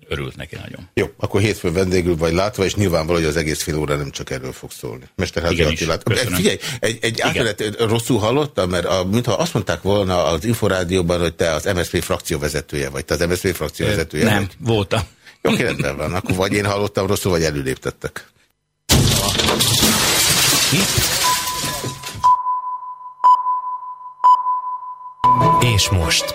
örült neki nagyon. Jó, akkor hétfőn vendégül vagy látva, és nyilvánvaló, hogy az egész fél óra nem csak erről fog szólni. Mesterházi Attilát. Figyelj, egy, egy átmenet rosszul hallottam, mert a, mintha azt mondták volna az Inforádióban, hogy te az MSZP frakció vezetője vagy. Te az MSZP frakció vezetője Nem, vagy. voltam. Jó, rendben van. Akkor vagy én hallottam rosszul, vagy előléptettek. És most,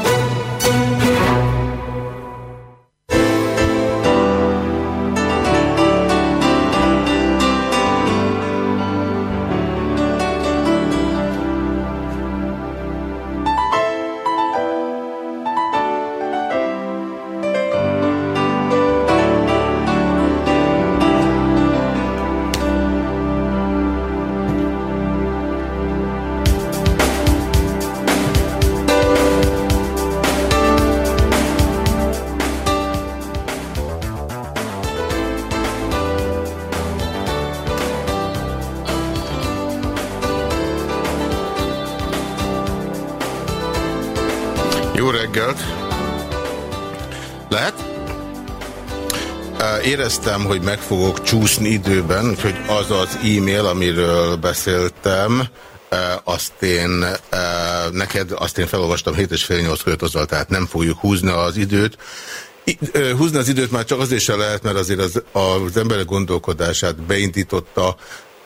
Éreztem, hogy meg fogok csúszni időben, úgyhogy az az e-mail, amiről beszéltem, azt én neked, azt én felolvastam 7 és fél 8 között azzal, tehát nem fogjuk húzni az időt. Húzni az időt már csak azért sem lehet, mert azért az, az emberek gondolkodását beindította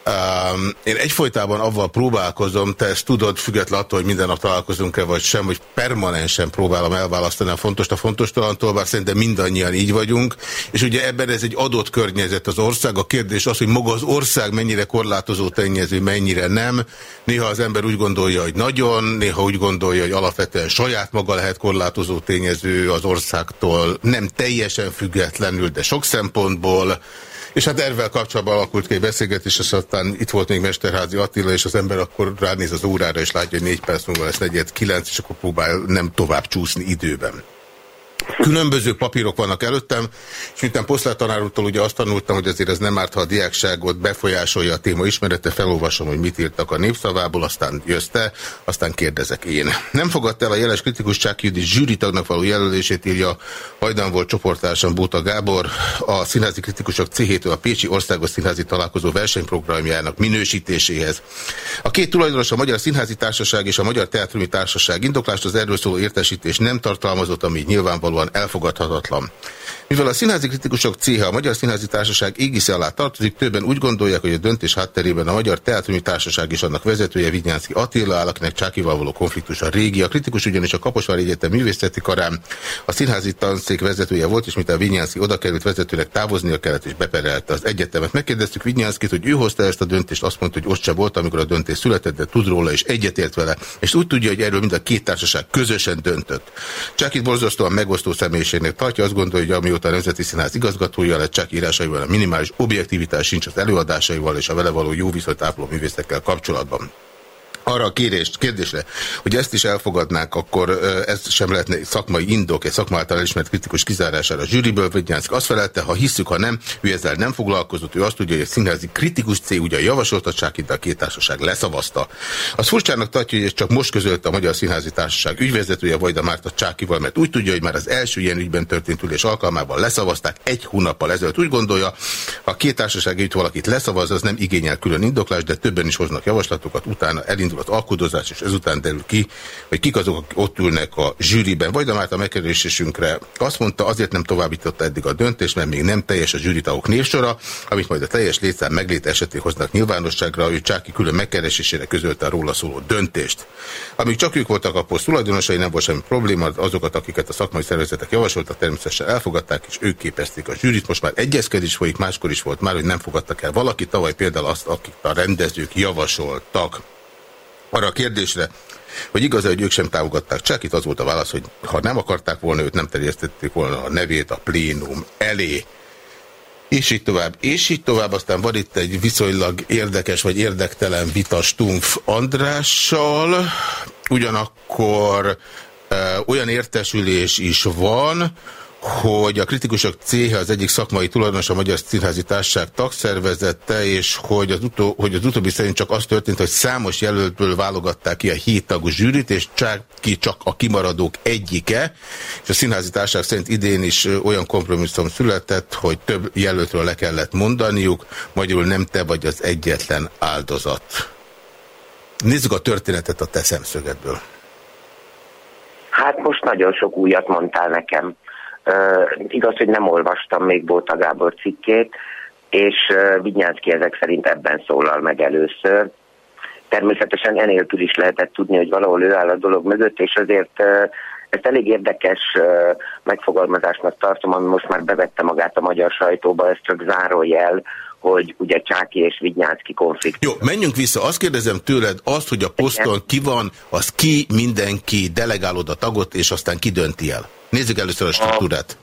Um, én egyfolytában avval próbálkozom, te ezt tudod, függetlenül attól, hogy minden nap találkozunk-e vagy sem, hogy permanensen próbálom elválasztani a fontos a fontos talantól, bár szerintem mindannyian így vagyunk, és ugye ebben ez egy adott környezet az ország. A kérdés az, hogy maga az ország mennyire korlátozó tényező, mennyire nem. Néha az ember úgy gondolja, hogy nagyon, néha úgy gondolja, hogy alapvetően saját maga lehet korlátozó tényező az országtól, nem teljesen függetlenül, de sok szempontból. És hát ervel kapcsolatban alakult ki egy beszélgetés, és aztán itt volt még Mesterházi Attila, és az ember akkor ránéz az órára, és látja, hogy négy perc múlva lesz negyed kilenc, és akkor próbál nem tovább csúszni időben. Különböző papírok vannak előttem, és miután Poszlát tanár úrtól ugye azt tanultam, hogy azért ez nem árt, ha a diákságot befolyásolja a téma ismerete, felolvasom, hogy mit írtak a népszavából, aztán jössz te, aztán kérdezek én. Nem fogadta el a jeles kritikus Csákjüdi zsűri tagnak való jelölését, írja hajdan volt csoportársam Bóta Gábor, a színházi kritikusok céhétől a Pécsi Országos Színházi Találkozó versenyprogramjának minősítéséhez. A két tulajdonos a Magyar Színházi Társaság és a Magyar Teátrumi Társaság indoklást az erről szóló értesítés nem tartalmazott, ami nyilvánvalóan nyilvánvalóan elfogadhatatlan. Mivel a színházi kritikusok céhe a Magyar Színházi Társaság égisze alá tartozik, többen úgy gondolják, hogy a döntés hátterében a Magyar Teátrumi Társaság és annak vezetője Vinyánszki Attila áll, akinek Csákival való konfliktus a régi. A kritikus ugyanis a Kaposvári Egyetem művészeti karán a színházi tanszék vezetője volt, és mint a Vinyánszki oda került vezetőleg távoznia kellett, és beperelte az egyetemet. Megkérdeztük Vinyánszkit, hogy ő hozta ezt a döntést, azt mondta, hogy ott se volt, amikor a döntés született, de tud róla, és egyetért vele. És úgy tudja, hogy erről mind a két társaság közösen döntött. Csákit borzasztóan megosztó személyiségnek tartja, azt gondolja, hogy amióta a Nemzeti Színház igazgatója lett, csak írásaival a minimális objektivitás sincs az előadásaival és a vele való jó viszonyt ápoló művészekkel kapcsolatban arra a kérést, kérdésre, hogy ezt is elfogadnák, akkor ez sem lehetne szakmai indok, egy szakma által elismert kritikus kizárására a zsűriből, Vignyánszk azt felelte, ha hisszük, ha nem, ő ezzel nem foglalkozott, ő azt tudja, hogy a színházi kritikus cég ugyan javasolta, csak itt a két társaság leszavazta. Az furcsának tartja, hogy ez csak most közölte a Magyar Színházi Társaság ügyvezetője Vajda Márta Csákival, mert úgy tudja, hogy már az első ilyen ügyben történt ülés alkalmával leszavazták egy hónappal ezelőtt. Úgy gondolja, ha a két társaság itt valakit leszavaz, az nem igényel külön indoklást, de többen is hoznak javaslatokat, utána elindul indul az alkudozás, és ezután derül ki, hogy kik azok, akik ott ülnek a zsűriben. Vagy a megkeresésünkre azt mondta, azért nem továbbította eddig a döntést, mert még nem teljes a zsűritagok névsora, amit majd a teljes létszám meglét esetén hoznak nyilvánosságra, hogy Csáki külön megkeresésére közölte a róla szóló döntést. Amíg csak ők voltak a poszt tulajdonosai, nem volt semmi probléma, azokat, akiket a szakmai szervezetek javasoltak, természetesen elfogadták, és ők képezték a zsűrit. Most már egyezkedés folyik, máskor is volt már, hogy nem fogadtak el valaki, tavaly például azt, akik a rendezők javasoltak arra a kérdésre, hogy igaz -e, hogy ők sem támogatták csak itt az volt a válasz, hogy ha nem akarták volna, őt nem terjesztették volna a nevét a plénum elé. És így tovább, és így tovább, aztán van itt egy viszonylag érdekes vagy érdektelen vita Stumpf Andrással, ugyanakkor e, olyan értesülés is van, hogy a kritikusok céhe az egyik szakmai tulajdonos a Magyar Színházi Társaság tagszervezette, és hogy az, utó, hogy az utóbbi szerint csak az történt, hogy számos jelöltből válogatták ki a hét tagú zsűrit, és csak ki csak a kimaradók egyike, és a Színházi Társaság szerint idén is olyan kompromisszum született, hogy több jelöltről le kellett mondaniuk, magyarul nem te vagy az egyetlen áldozat. Nézzük a történetet a te szemszögedből. Hát most nagyon sok újat mondtál nekem. Igaz, hogy nem olvastam még Bóta Gábor cikkét, és Vinyánszki ezek szerint ebben szólal meg először. Természetesen enélkül is lehetett tudni, hogy valahol ő áll a dolog mögött, és azért ezt elég érdekes megfogalmazásnak tartom, ami most már bevette magát a magyar sajtóba, ez csak zárójel, hogy ugye Csáki és Vignyánszki konfliktus. Jó, menjünk vissza. Azt kérdezem tőled, azt, hogy a poszton ki van, az ki mindenki delegálod a tagot, és aztán ki dönti el? Nézzük először a struktúrát.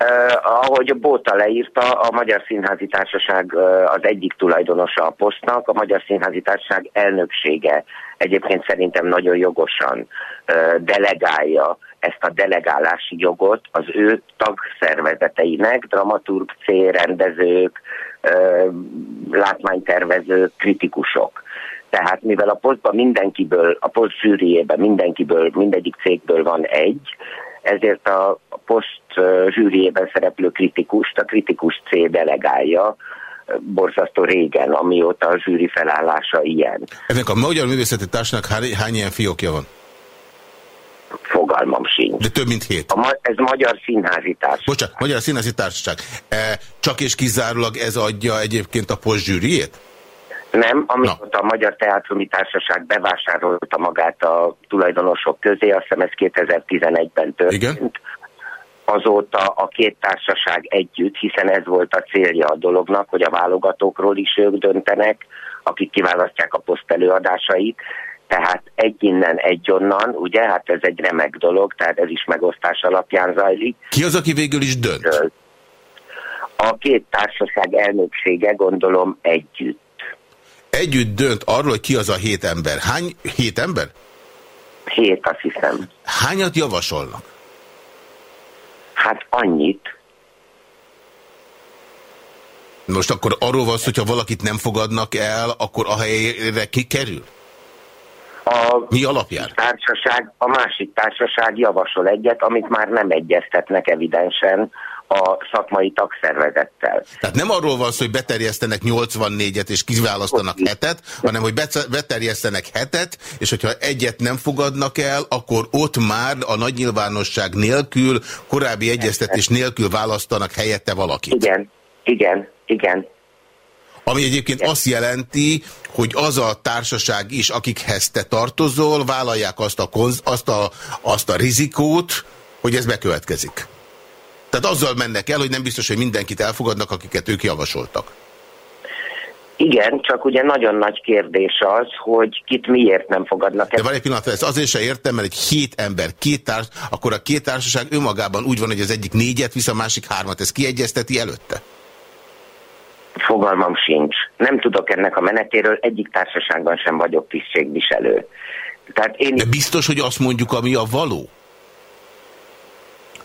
Uh, ahogy Bóta leírta, a Magyar Színházi Társaság uh, az egyik tulajdonosa a posztnak, a Magyar Színházi Társaság elnöksége egyébként szerintem nagyon jogosan uh, delegálja ezt a delegálási jogot az ő tagszervezeteinek, dramaturg, célrendezők, uh, látmánytervezők, kritikusok. Tehát mivel a posztban mindenkiből, a poszt zsűriében mindenkiből, mindegyik cégből van egy, ezért a poszt zsűriében szereplő kritikust a kritikus C delegálja, borzasztó régen, amióta a zsűri felállása ilyen. Ennek a Magyar Művészeti Társnak hány, hány ilyen fiókja van? Fogalmam sincs. De több mint hét. A, ez Magyar Színházi Társaság. Bocsánat, Magyar Színházi Társaság. E, csak és kizárólag ez adja egyébként a zsűriét? Nem, amikor a Magyar Teátrumi Társaság bevásárolta magát a tulajdonosok közé, azt hiszem ez 2011-ben történt. Igen? Azóta a két társaság együtt, hiszen ez volt a célja a dolognak, hogy a válogatókról is ők döntenek, akik kiválasztják a poszt előadásait, tehát egy innen, egy onnan, ugye, hát ez egy remek dolog, tehát ez is megosztás alapján zajlik. Ki az, aki végül is dönt? A két társaság elnöksége gondolom együtt. Együtt dönt arról, hogy ki az a hét ember. Hány hét ember? Hét, azt hiszem. Hányat javasolnak? Hát annyit. Most akkor arról van szó, hogyha valakit nem fogadnak el, akkor a helyére ki kerül? A Mi alapján? Társaság, a másik társaság javasol egyet, amit már nem egyeztetnek evidensen a szakmai tagszervezettel. Tehát nem arról van szó, hogy beterjesztenek 84-et és kiválasztanak hetet, hanem hogy beterjesztenek hetet, és hogyha egyet nem fogadnak el, akkor ott már a nagy nyilvánosság nélkül, korábbi egyeztetés nélkül választanak helyette valakit. Igen, igen, igen. Ami egyébként azt jelenti, hogy az a társaság is, akikhez te tartozol, vállalják azt a, konz, azt a, azt a rizikót, hogy ez bekövetkezik. Tehát azzal mennek el, hogy nem biztos, hogy mindenkit elfogadnak, akiket ők javasoltak. Igen, csak ugye nagyon nagy kérdés az, hogy kit miért nem fogadnak el. De van egy pillanat, ezt azért sem értem, mert egy hét ember, két társ, akkor a két társaság önmagában úgy van, hogy az egyik négyet visz, a másik hármat. Ez kiegyezteti előtte? Fogalmam sincs. Nem tudok ennek a menetéről, egyik társaságban sem vagyok tisztségviselő. Tehát én... De biztos, hogy azt mondjuk, ami a való?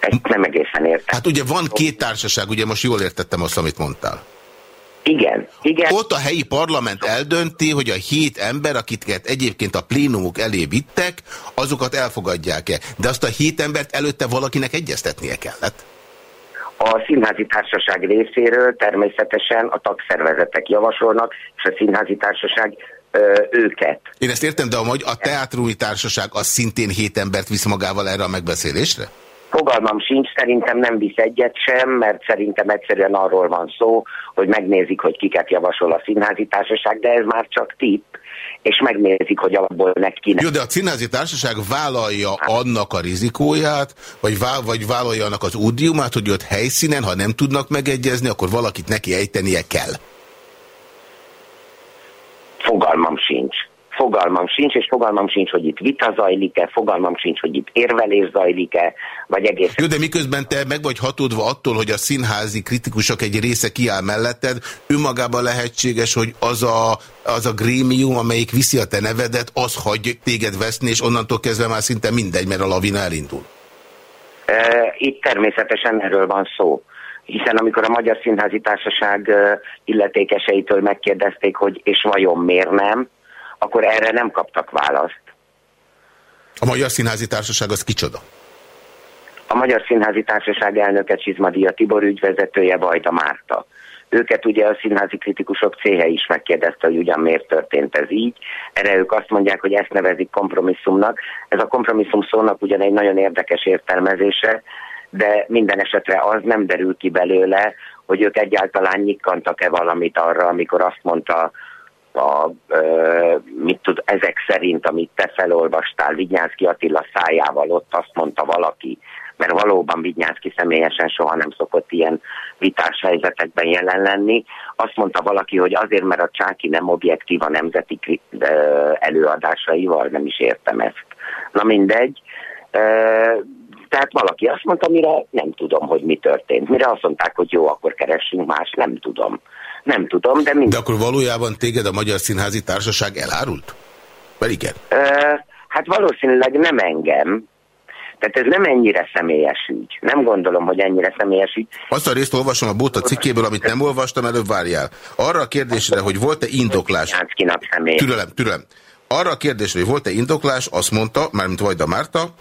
Ezt nem egészen értem. Hát ugye van két társaság, ugye most jól értettem azt, amit mondtál. Igen, igen. Ott a helyi parlament eldönti, hogy a hét ember, akiket egyébként a plénumok elé vittek, azokat elfogadják-e. De azt a hét embert előtte valakinek egyeztetnie kellett. A színházi társaság részéről természetesen a tagszervezetek javasolnak, és a színházi társaság ö, őket. Én ezt értem, de a, a teátrumi társaság az szintén hét embert visz magával erre a megbeszélésre? Fogalmam sincs, szerintem nem visz egyet sem, mert szerintem egyszerűen arról van szó, hogy megnézik, hogy kiket javasol a színházi társaság, de ez már csak tipp, és megnézik, hogy abból neki Jó, de a színházi társaság vállalja hát. annak a rizikóját, vagy, vál, vagy vállalja annak az údiumát, hogy ott helyszínen, ha nem tudnak megegyezni, akkor valakit neki ejtenie kell. Fogalmam sincs. Fogalmam sincs, és fogalmam sincs, hogy itt vita zajlik-e, fogalmam sincs, hogy itt érvelés zajlik-e, vagy egész... Jó, de miközben te meg vagy hatódva attól, hogy a színházi kritikusok egy része kiáll melletted, önmagában lehetséges, hogy az a, az a grémium, amelyik viszi a te nevedet, az hagy téged veszni, és onnantól kezdve már szinte mindegy, mert a lavina elindul. Itt természetesen erről van szó hiszen amikor a Magyar Színházi Társaság illetékeseitől megkérdezték, hogy és vajon miért nem, akkor erre nem kaptak választ. A Magyar Színházi Társaság az kicsoda? A Magyar Színházi Társaság elnöke Csizmadia Tibor ügyvezetője Vajda Márta. Őket ugye a színházi kritikusok céhe is megkérdezte, hogy ugyan miért történt ez így. Erre ők azt mondják, hogy ezt nevezik kompromisszumnak. Ez a kompromisszum szónak ugyan egy nagyon érdekes értelmezése, de minden esetre az nem derül ki belőle, hogy ők egyáltalán nyikkantak-e valamit arra, amikor azt mondta a, mit tud, ezek szerint, amit te felolvastál Vigyánszki Attila szájával, ott azt mondta valaki, mert valóban Vigyánszki személyesen soha nem szokott ilyen vitás helyzetekben jelen lenni. Azt mondta valaki, hogy azért, mert a Csáki nem objektív a nemzeti előadásaival, nem is értem ezt. Na mindegy. Tehát valaki azt mondta, mire nem tudom, hogy mi történt. Mire azt mondták, hogy jó, akkor keressünk más, nem tudom. Nem tudom, de mind... De akkor valójában téged a Magyar Színházi Társaság elárult? Vagy igen? Ö, hát valószínűleg nem engem. Tehát ez nem ennyire személyes ügy. Nem gondolom, hogy ennyire személyes ügy. Azt a részt olvasom a Bóta cikkéből, amit nem olvastam, előbb várjál. Arra a kérdésre, hogy volt-e indoklás... Türelem, türelem. Arra a kérdésre, hogy volt-e indoklás, azt mondta, mármint Vajda Márta,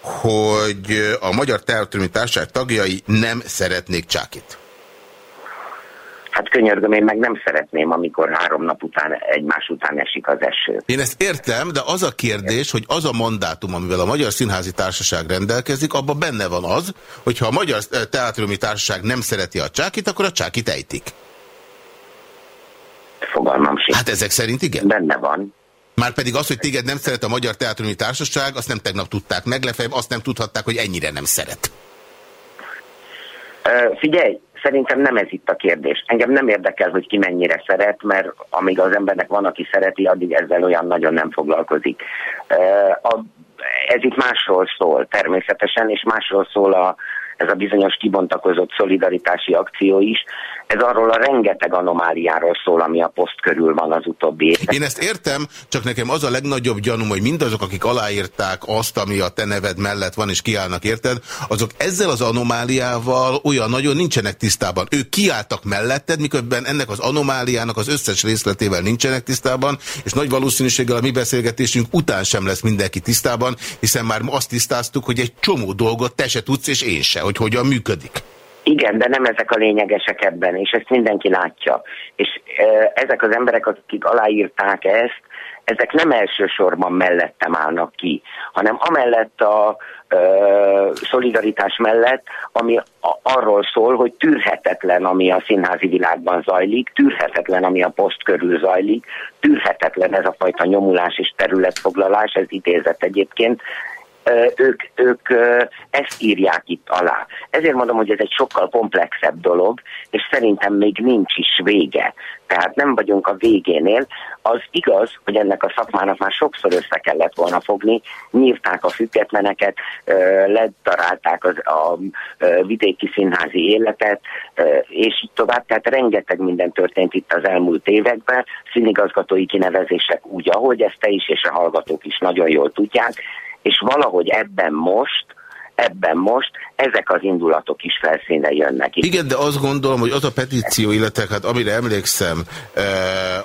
hogy a Magyar Teatrumi Társaság tagjai nem szeretnék Csákit. Hát könyörgöm, én meg nem szeretném, amikor három nap után egymás után esik az eső. Én ezt értem, de az a kérdés, hogy az a mandátum, amivel a Magyar Színházi Társaság rendelkezik, abban benne van az, hogyha a Magyar Teátrumi Társaság nem szereti a csákit, akkor a csákit ejtik. Fogalmam sincs. Hát ezek szerint igen? Benne van. Már pedig az, hogy téged nem szeret a Magyar Teátrumi Társaság, azt nem tegnap tudták meg, azt nem tudhatták, hogy ennyire nem szeret. Uh, figyelj, Szerintem nem ez itt a kérdés. Engem nem érdekel, hogy ki mennyire szeret, mert amíg az embernek van, aki szereti, addig ezzel olyan nagyon nem foglalkozik. Ez itt másról szól természetesen, és másról szól a, ez a bizonyos kibontakozott szolidaritási akció is, ez arról a rengeteg anomáliáról szól, ami a poszt körül van az utóbbi évek. Én ezt értem, csak nekem az a legnagyobb gyanúm, hogy mindazok, akik aláírták azt, ami a te neved mellett van és kiállnak, érted, azok ezzel az anomáliával olyan nagyon nincsenek tisztában. Ők kiálltak melletted, miközben ennek az anomáliának az összes részletével nincsenek tisztában, és nagy valószínűséggel a mi beszélgetésünk után sem lesz mindenki tisztában, hiszen már azt tisztáztuk, hogy egy csomó dolgot te se tudsz, és én se, hogy hogyan működik. Igen, de nem ezek a lényegesek ebben, és ezt mindenki látja. És ezek az emberek, akik aláírták ezt, ezek nem elsősorban mellettem állnak ki, hanem amellett a e, szolidaritás mellett, ami a, arról szól, hogy tűrhetetlen, ami a színházi világban zajlik, tűrhetetlen, ami a poszt körül zajlik, tűrhetetlen ez a fajta nyomulás és területfoglalás, ez idézett egyébként, ők, ők ezt írják itt alá. Ezért mondom, hogy ez egy sokkal komplexebb dolog, és szerintem még nincs is vége. Tehát nem vagyunk a végénél. Az igaz, hogy ennek a szakmának már sokszor össze kellett volna fogni, nyírták a függetleneket, ledarálták az, a vidéki színházi életet, és így tovább. Tehát rengeteg minden történt itt az elmúlt években, színigazgatói kinevezések úgy, ahogy ezt te is és a hallgatók is nagyon jól tudják, és valahogy ebben most, ebben most ezek az indulatok is felszínre jönnek. Igen, de azt gondolom, hogy az a petíció, illetve hát amire emlékszem, eh,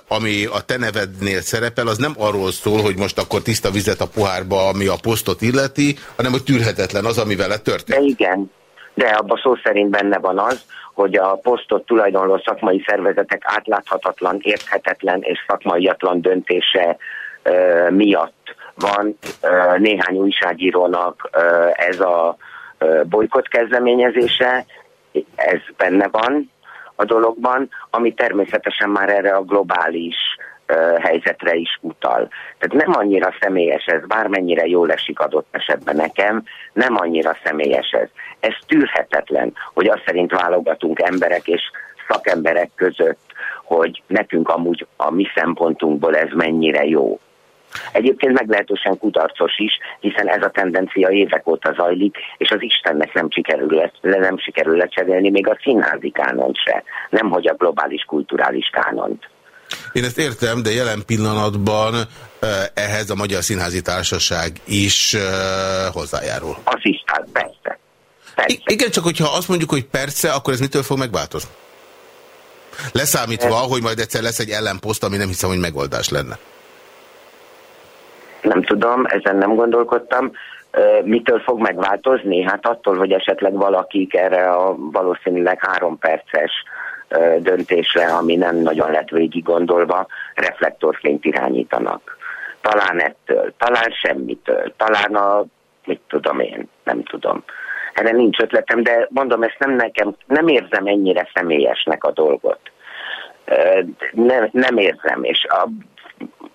ami a te nevednél szerepel, az nem arról szól, hogy most akkor tiszta vizet a pohárba, ami a posztot illeti, hanem hogy tűrhetetlen az, ami vele történt. De igen, de abban szó szerint benne van az, hogy a posztot tulajdonló szakmai szervezetek átláthatatlan, érthetetlen és szakmaiatlan döntése uh, miatt van néhány újságírónak ez a bolykott kezdeményezése, ez benne van a dologban, ami természetesen már erre a globális helyzetre is utal. Tehát nem annyira személyes ez, bármennyire jól esik adott esetben nekem, nem annyira személyes ez. Ez tűrhetetlen, hogy azt szerint válogatunk emberek és szakemberek között, hogy nekünk amúgy a mi szempontunkból ez mennyire jó. Egyébként meglehetősen kudarcos is, hiszen ez a tendencia évek óta zajlik, és az Istennek nem sikerül, le, nem sikerül lecserélni még a színházi kánon se, nemhogy a globális kulturális kánont. Én ezt értem, de jelen pillanatban ehhez a Magyar Színházi Társaság is hozzájárul. Az is, hát persze. persze. I igen, csak hogyha azt mondjuk, hogy persze, akkor ez mitől fog megváltozni? Leszámítva, hogy majd egyszer lesz egy ellenposzt, ami nem hiszem, hogy megoldás lenne. Nem tudom, ezen nem gondolkodtam. Mitől fog megváltozni? Hát attól, hogy esetleg valakik erre a valószínűleg három perces döntésre, ami nem nagyon lett végig gondolva, reflektorfényt irányítanak. Talán ettől, talán semmitől, talán a, mit tudom én, nem tudom. Erre nincs ötletem, de mondom, ezt nem nekem, nem érzem ennyire személyesnek a dolgot. Nem, nem érzem, és a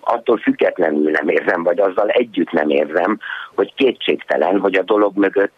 attól függetlenül nem érzem, vagy azzal együtt nem érzem, hogy kétségtelen, hogy a dolog mögött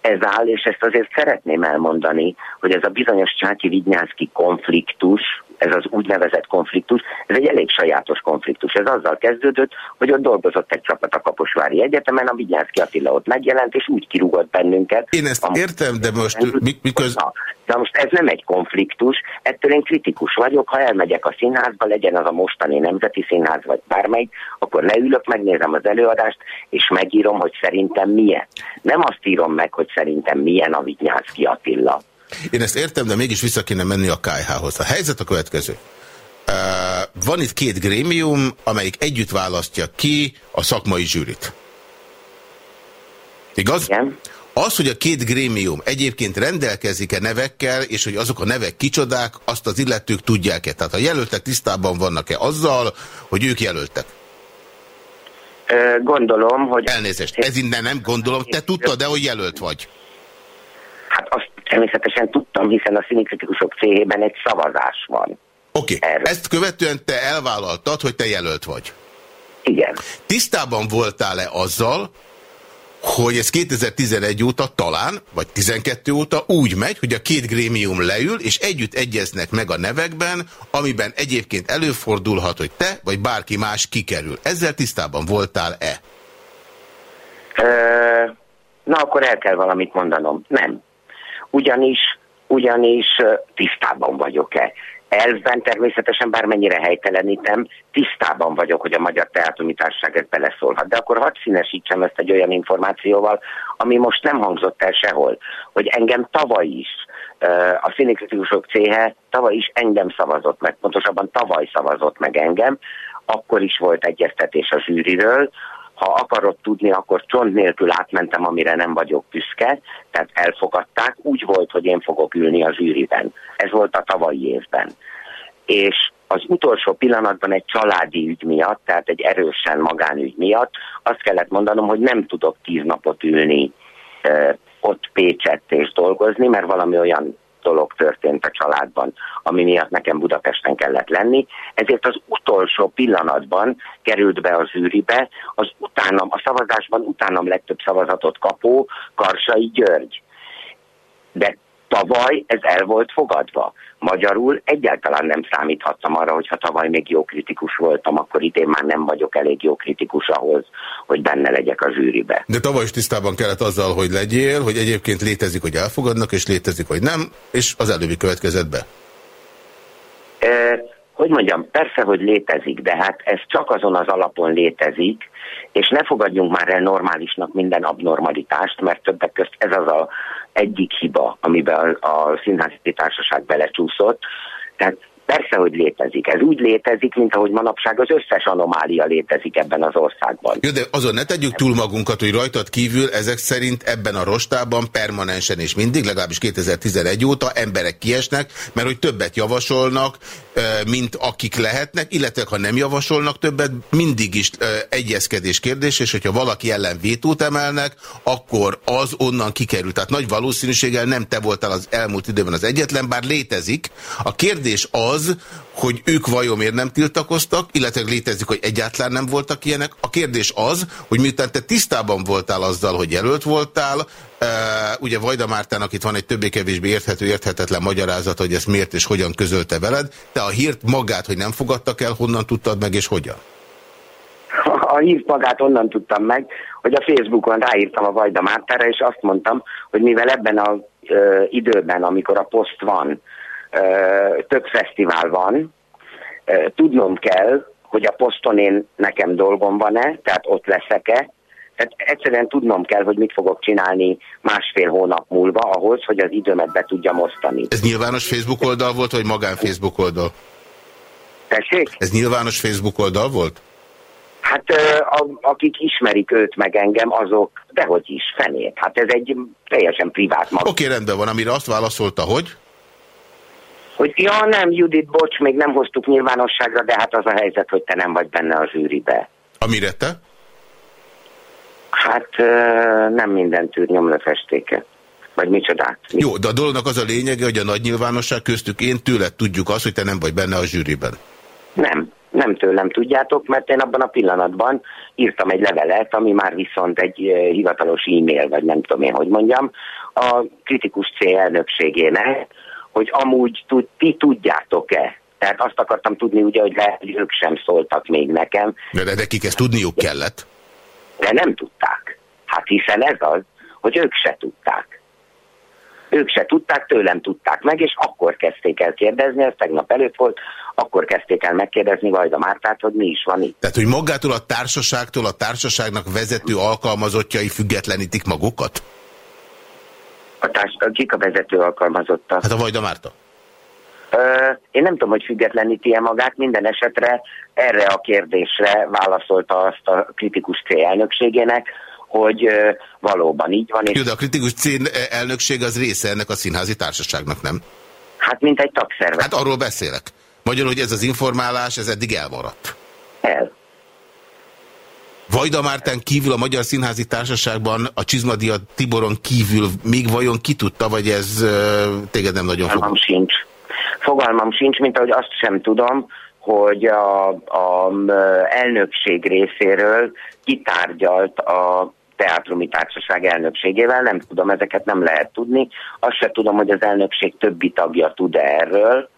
ez áll, és ezt azért szeretném elmondani, hogy ez a bizonyos Csáki Vignyánszki konfliktus, ez az úgynevezett konfliktus, ez egy elég sajátos konfliktus. Ez azzal kezdődött, hogy ott dolgozott egy csapat a Kaposvári Egyetemen, a Vigyánszki Attila ott megjelent, és úgy kirúgott bennünket. Én ezt a értem, de most miköz... Na, de most ez nem egy konfliktus, ettől én kritikus vagyok, ha elmegyek a színházba, legyen az a mostani Nemzeti Színház, vagy bármelyik, akkor leülök, megnézem az előadást, és megírom, hogy szerintem milyen. Nem azt írom meg, hogy szerintem milyen a Vigyánszki Attila. Én ezt értem, de mégis vissza kéne menni a KH-hoz. A helyzet a következő. Uh, van itt két grémium, amelyik együtt választja ki a szakmai zsűrit. Igaz? Igen. Az, hogy a két grémium egyébként rendelkezik-e nevekkel, és hogy azok a nevek kicsodák, azt az illetők tudják-e? Tehát a jelöltek tisztában vannak-e azzal, hogy ők jelöltek? Gondolom, hogy... Elnézést, ez innen nem gondolom. Te tudtad de hogy jelölt vagy? Hát azt természetesen tudtam, hiszen a színikritikusok céhében egy szavazás van. Oké, okay. ezt követően te elvállaltad, hogy te jelölt vagy. Igen. Tisztában voltál-e azzal, hogy ez 2011 óta talán, vagy 12 óta úgy megy, hogy a két grémium leül, és együtt egyeznek meg a nevekben, amiben egyébként előfordulhat, hogy te, vagy bárki más kikerül. Ezzel tisztában voltál-e? Na, akkor el kell valamit mondanom. Nem. Ugyanis, ugyanis tisztában vagyok-e. Elvben természetesen bármennyire helytelenítem, tisztában vagyok, hogy a Magyar Teátrumi Társaság ezt beleszólhat. De akkor hadd színesítsem ezt egy olyan információval, ami most nem hangzott el sehol, hogy engem tavaly is a színikritikusok céhe tavaly is engem szavazott meg, pontosabban tavaly szavazott meg engem, akkor is volt egyeztetés a zsűriről, ha akarod tudni, akkor csont nélkül átmentem, amire nem vagyok büszke, tehát elfogadták. Úgy volt, hogy én fogok ülni a zsűriben. Ez volt a tavalyi évben. És az utolsó pillanatban egy családi ügy miatt, tehát egy erősen magánügy miatt azt kellett mondanom, hogy nem tudok tíz napot ülni ott Pécsett és dolgozni, mert valami olyan dolog történt a családban, ami miatt nekem Budapesten kellett lenni, ezért az utolsó pillanatban került be a zűribe, az utánam, a szavazásban utánam legtöbb szavazatot kapó Karsai György. De tavaly ez el volt fogadva. Magyarul egyáltalán nem számíthattam arra, hogy ha tavaly még jó kritikus voltam, akkor idén már nem vagyok elég jó kritikus ahhoz, hogy benne legyek a zsűribe. De tavaly is tisztában kellett azzal, hogy legyél, hogy egyébként létezik, hogy elfogadnak, és létezik, hogy nem, és az előbbi következett be. E, hogy mondjam, persze, hogy létezik, de hát ez csak azon az alapon létezik, és ne fogadjunk már el normálisnak minden abnormalitást, mert többek közt ez az a egyik hiba, amiben a, színházi társaság belecsúszott. Tehát Persze, hogy létezik. Ez úgy létezik, mint ahogy manapság az összes anomália létezik ebben az országban. Jó, de azon ne tegyük túl magunkat, hogy rajtad kívül ezek szerint ebben a rostában permanensen és mindig, legalábbis 2011 óta emberek kiesnek, mert hogy többet javasolnak, mint akik lehetnek, illetve ha nem javasolnak többet, mindig is egyezkedés kérdés, és hogyha valaki ellen vétót emelnek, akkor az onnan kikerül. Tehát nagy valószínűséggel nem te voltál az elmúlt időben az egyetlen, bár létezik. A kérdés az, az, hogy ők vajon miért nem tiltakoztak, illetve létezik, hogy egyáltalán nem voltak ilyenek. A kérdés az, hogy miután te tisztában voltál azzal, hogy jelölt voltál, uh, ugye Vajda Mártának itt van egy többé-kevésbé érthető, érthetetlen magyarázat, hogy ezt miért és hogyan közölte veled. Te a hírt magát, hogy nem fogadtak el, honnan tudtad meg és hogyan? A hírt magát onnan tudtam meg, hogy a Facebookon ráírtam a Vajda Mártára, és azt mondtam, hogy mivel ebben az időben, amikor a poszt van, több fesztivál van, tudnom kell, hogy a poszton én nekem dolgom van-e, tehát ott leszek-e, tehát egyszerűen tudnom kell, hogy mit fogok csinálni másfél hónap múlva ahhoz, hogy az időmet be tudjam osztani. Ez nyilvános Facebook oldal volt, vagy magán Facebook oldal? Tessék? Ez nyilvános Facebook oldal volt? Hát a, akik ismerik őt meg engem, azok dehogy is, fenét. Hát ez egy teljesen privát maga. Oké, rendben van, amire azt válaszolta, hogy? Hogy ja nem, Judit, bocs, még nem hoztuk nyilvánosságra, de hát az a helyzet, hogy te nem vagy benne a zsűribe. Amire te? Hát nem minden tűr nyomlefestéke. Vagy micsodát. Mi? Jó, de a dolognak az a lényege, hogy a nagy nyilvánosság köztük én tőled tudjuk azt, hogy te nem vagy benne a zsűriben. Nem, nem tőlem tudjátok, mert én abban a pillanatban írtam egy levelet, ami már viszont egy hivatalos e-mail, vagy nem tudom én, hogy mondjam, a kritikus cél elnökségének, hogy amúgy tud, ti tudjátok-e, Tehát azt akartam tudni ugye, hogy lehet, hogy ők sem szóltak még nekem. De, de nekik ezt tudniuk kellett. De nem tudták. Hát hiszen ez az, hogy ők se tudták. Ők se tudták, tőlem tudták meg, és akkor kezdték el kérdezni, ez tegnap előtt volt, akkor kezdték el megkérdezni Vajda Mártát, hogy mi is van itt. Tehát, hogy magától a társaságtól a társaságnak vezető alkalmazottjai függetlenítik magukat? A társ, kik a vezető alkalmazotta? Hát a Vajda Márta. Én nem tudom, hogy függetleníti-e magát, minden esetre erre a kérdésre válaszolta azt a kritikus cél elnökségének, hogy valóban így van. Jó, de a kritikus cél elnökség az része ennek a színházi társaságnak, nem? Hát, mint egy tagszervezet. Hát arról beszélek. Magyarul, hogy ez az informálás, ez eddig elmaradt. El. Vajda Márten kívül a Magyar Színházi Társaságban a Csizmadia Tiboron kívül még vajon ki tudta, vagy ez téged nem nagyon fog? sincs. Fogalmam sincs, mint ahogy azt sem tudom, hogy a, a elnökség részéről kitárgyalt a teátrumi társaság elnökségével, nem tudom, ezeket nem lehet tudni. Azt se tudom, hogy az elnökség többi tagja tud -e erről.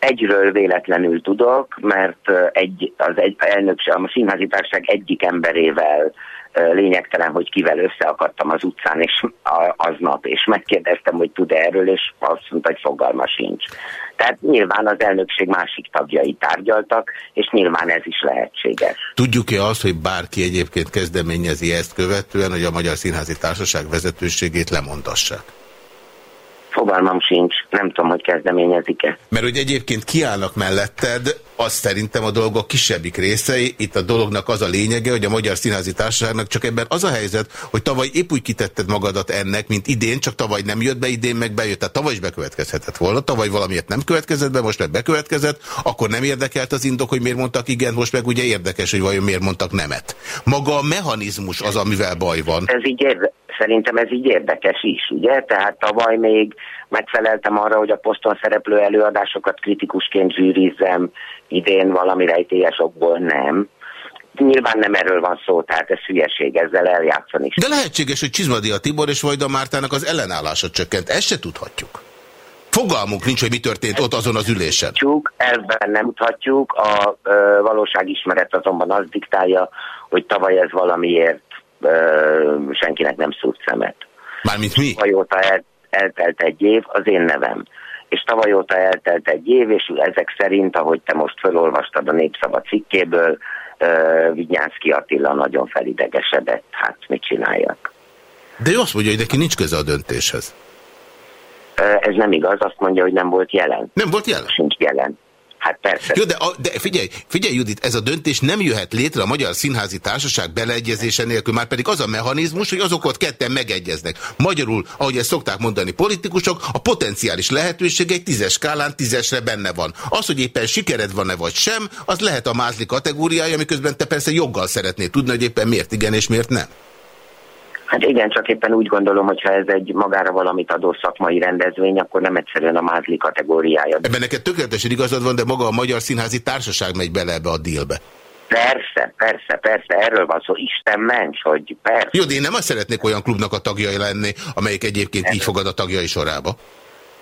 Egyről véletlenül tudok, mert egy, az egy elnökség, a színházi társaság egyik emberével lényegtelen, hogy kivel összeakadtam az utcán és aznap, és megkérdeztem, hogy tud -e erről, és azt mondta, hogy fogalma sincs. Tehát nyilván az elnökség másik tagjai tárgyaltak, és nyilván ez is lehetséges. Tudjuk-e azt, hogy bárki egyébként kezdeményezi ezt követően, hogy a Magyar Színházi Társaság vezetőségét lemondassák? Fogalmam sincs, nem tudom, hogy kezdeményezik-e. Mert hogy egyébként kiállnak melletted, az szerintem a dolgok kisebbik részei. Itt a dolognak az a lényege, hogy a Magyar Színházi Társaságnak csak ebben az a helyzet, hogy tavaly épp úgy kitetted magadat ennek, mint idén, csak tavaly nem jött be, idén meg bejött. Tehát tavaly is bekövetkezhetett volna. Tavaly valamiért nem következett be, most meg bekövetkezett. Akkor nem érdekelt az indok, hogy miért mondtak igen, most meg ugye érdekes, hogy vajon miért mondtak nemet. Maga a mechanizmus az, amivel baj van. Ez így érde szerintem ez így érdekes is, ugye? Tehát tavaly még megfeleltem arra, hogy a poszton szereplő előadásokat kritikusként zsűrizzem, idén valami rejtélyes okból nem. Nyilván nem erről van szó, tehát ez hülyeség ezzel eljátszani. De lehetséges, hogy Csizmadia Tibor és Vajda Mártának az ellenállása csökkent. Ezt se tudhatjuk. Fogalmunk nincs, hogy mi történt ott azon az ülésen. Tudjuk, elben nem tudhatjuk, a ö, valóságismeret azonban az diktálja, hogy tavaly ez valamiért senkinek nem szúrt szemet. Mármint mi? Tavaly óta el, eltelt egy év, az én nevem. És tavaly óta eltelt egy év, és ezek szerint, ahogy te most felolvastad a Népszava cikkéből, uh, Vigyánszki Attila nagyon felidegesedett. Hát mit csináljak? De ő azt mondja, hogy neki nincs köze a döntéshez. Ez nem igaz, azt mondja, hogy nem volt jelen. Nem volt jelen? Sincs jelen. Hát persze. Jó, de, a, de figyelj, figyelj Judit, ez a döntés nem jöhet létre a Magyar Színházi Társaság beleegyezése nélkül, már pedig az a mechanizmus, hogy azok ott ketten megegyeznek. Magyarul, ahogy ezt szokták mondani politikusok, a potenciális lehetőség egy tízes skálán tízesre benne van. Az, hogy éppen sikered van-e vagy sem, az lehet a mázli kategóriája, miközben te persze joggal szeretnéd tudni, hogy éppen miért igen és miért nem. Hát igen, csak éppen úgy gondolom, hogy ha ez egy magára valamit adó szakmai rendezvény, akkor nem egyszerűen a mázli kategóriája. Ebben neked tökéletesen igazad van, de maga a Magyar Színházi Társaság megy bele ebbe a dílbe. Persze, persze, persze, erről van szó. Isten ments, hogy persze. Jó, de én nem azt szeretnék olyan klubnak a tagjai lenni, amelyik egyébként Ez. így fogad a tagjai sorába.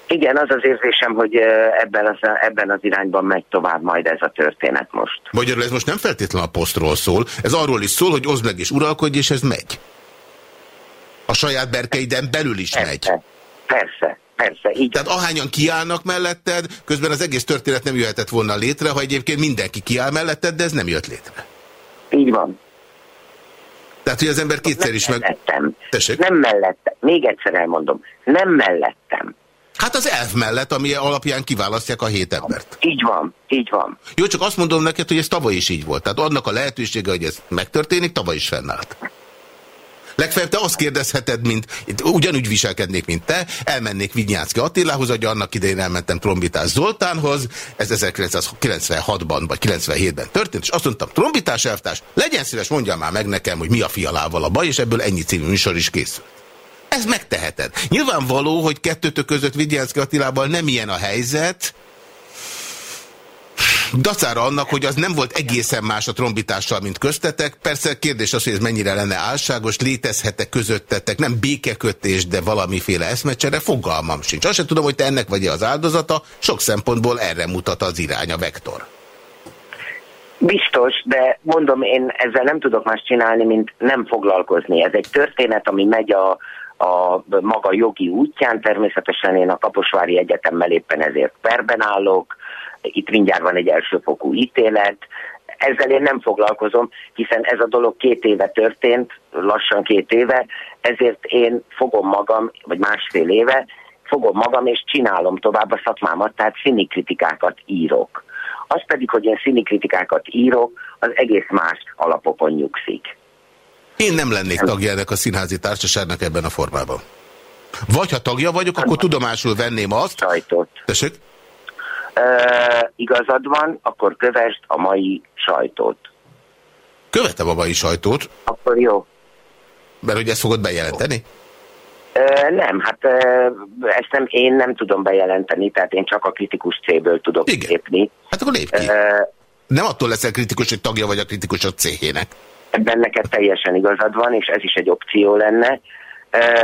Igen, az az érzésem, hogy ebben az, ebben az irányban megy tovább majd ez a történet most. Magyarul ez most nem feltétlenül a posztról szól, ez arról is szól, hogy oszd meg és uralkodj, és ez megy. A saját berkeiden belül is persze, megy. Persze, persze. Így. Tehát ahányan kiállnak melletted, közben az egész történet nem jöhetett volna létre, ha egyébként mindenki kiáll melletted, de ez nem jött létre. Így van. Tehát, hogy az ember kétszer is meg... Mellettem. Tessék? Nem mellettem. Még egyszer elmondom. Nem mellettem. Hát az elf mellett, ami alapján kiválasztják a hét embert. Így van, így van. Jó, csak azt mondom neked, hogy ez tavaly is így volt. Tehát annak a lehetősége, hogy ez megtörténik, tavaly is fennállt. Legfeljebb te azt kérdezheted, mint ugyanúgy viselkednék, mint te, elmennék Vignyácki Attilához, hogy annak idején elmentem Trombitás Zoltánhoz, ez 1996-ban vagy 97-ben történt, és azt mondtam, Trombitás elvtárs, legyen szíves, mondja már meg nekem, hogy mi a fialával a baj, és ebből ennyi című műsor is készült. Ez megteheted. Nyilvánvaló, hogy kettőtök között Vignyácki Attilával nem ilyen a helyzet, Dacára annak, hogy az nem volt egészen más a trombitással, mint köztetek. Persze kérdés az, hogy ez mennyire lenne álságos, létezhet-e közöttetek, nem békekötés, de valamiféle eszmecsere, fogalmam sincs. Azt sem tudom, hogy te ennek vagy -e az áldozata, sok szempontból erre mutat az irány, a vektor. Biztos, de mondom, én ezzel nem tudok más csinálni, mint nem foglalkozni. Ez egy történet, ami megy a, a maga jogi útján. Természetesen én a Kaposvári Egyetemmel éppen ezért perben állok. Itt mindjárt van egy elsőfokú ítélet. Ezzel én nem foglalkozom, hiszen ez a dolog két éve történt, lassan két éve, ezért én fogom magam, vagy másfél éve, fogom magam és csinálom tovább a szakmámat, tehát színikritikákat írok. Az pedig, hogy én színikritikákat írok, az egész más alapokon nyugszik. Én nem lennék tagja ennek a színházi társaságnak ebben a formában. Vagy ha tagja vagyok, akkor tudomásul venném azt... Sajtot. Tessék? Igazad van, akkor kövest a mai sajtót. Követem a mai sajtót. Akkor jó. Mert hogy ezt fogod bejelenteni? E, nem, hát e, ezt nem, én nem tudom bejelenteni, tehát én csak a kritikus C-ből tudok Igen. lépni. Hát akkor lép ki. E, nem attól leszel kritikus, hogy tagja vagy a kritikus a céhének. Ebben neked teljesen igazad van, és ez is egy opció lenne,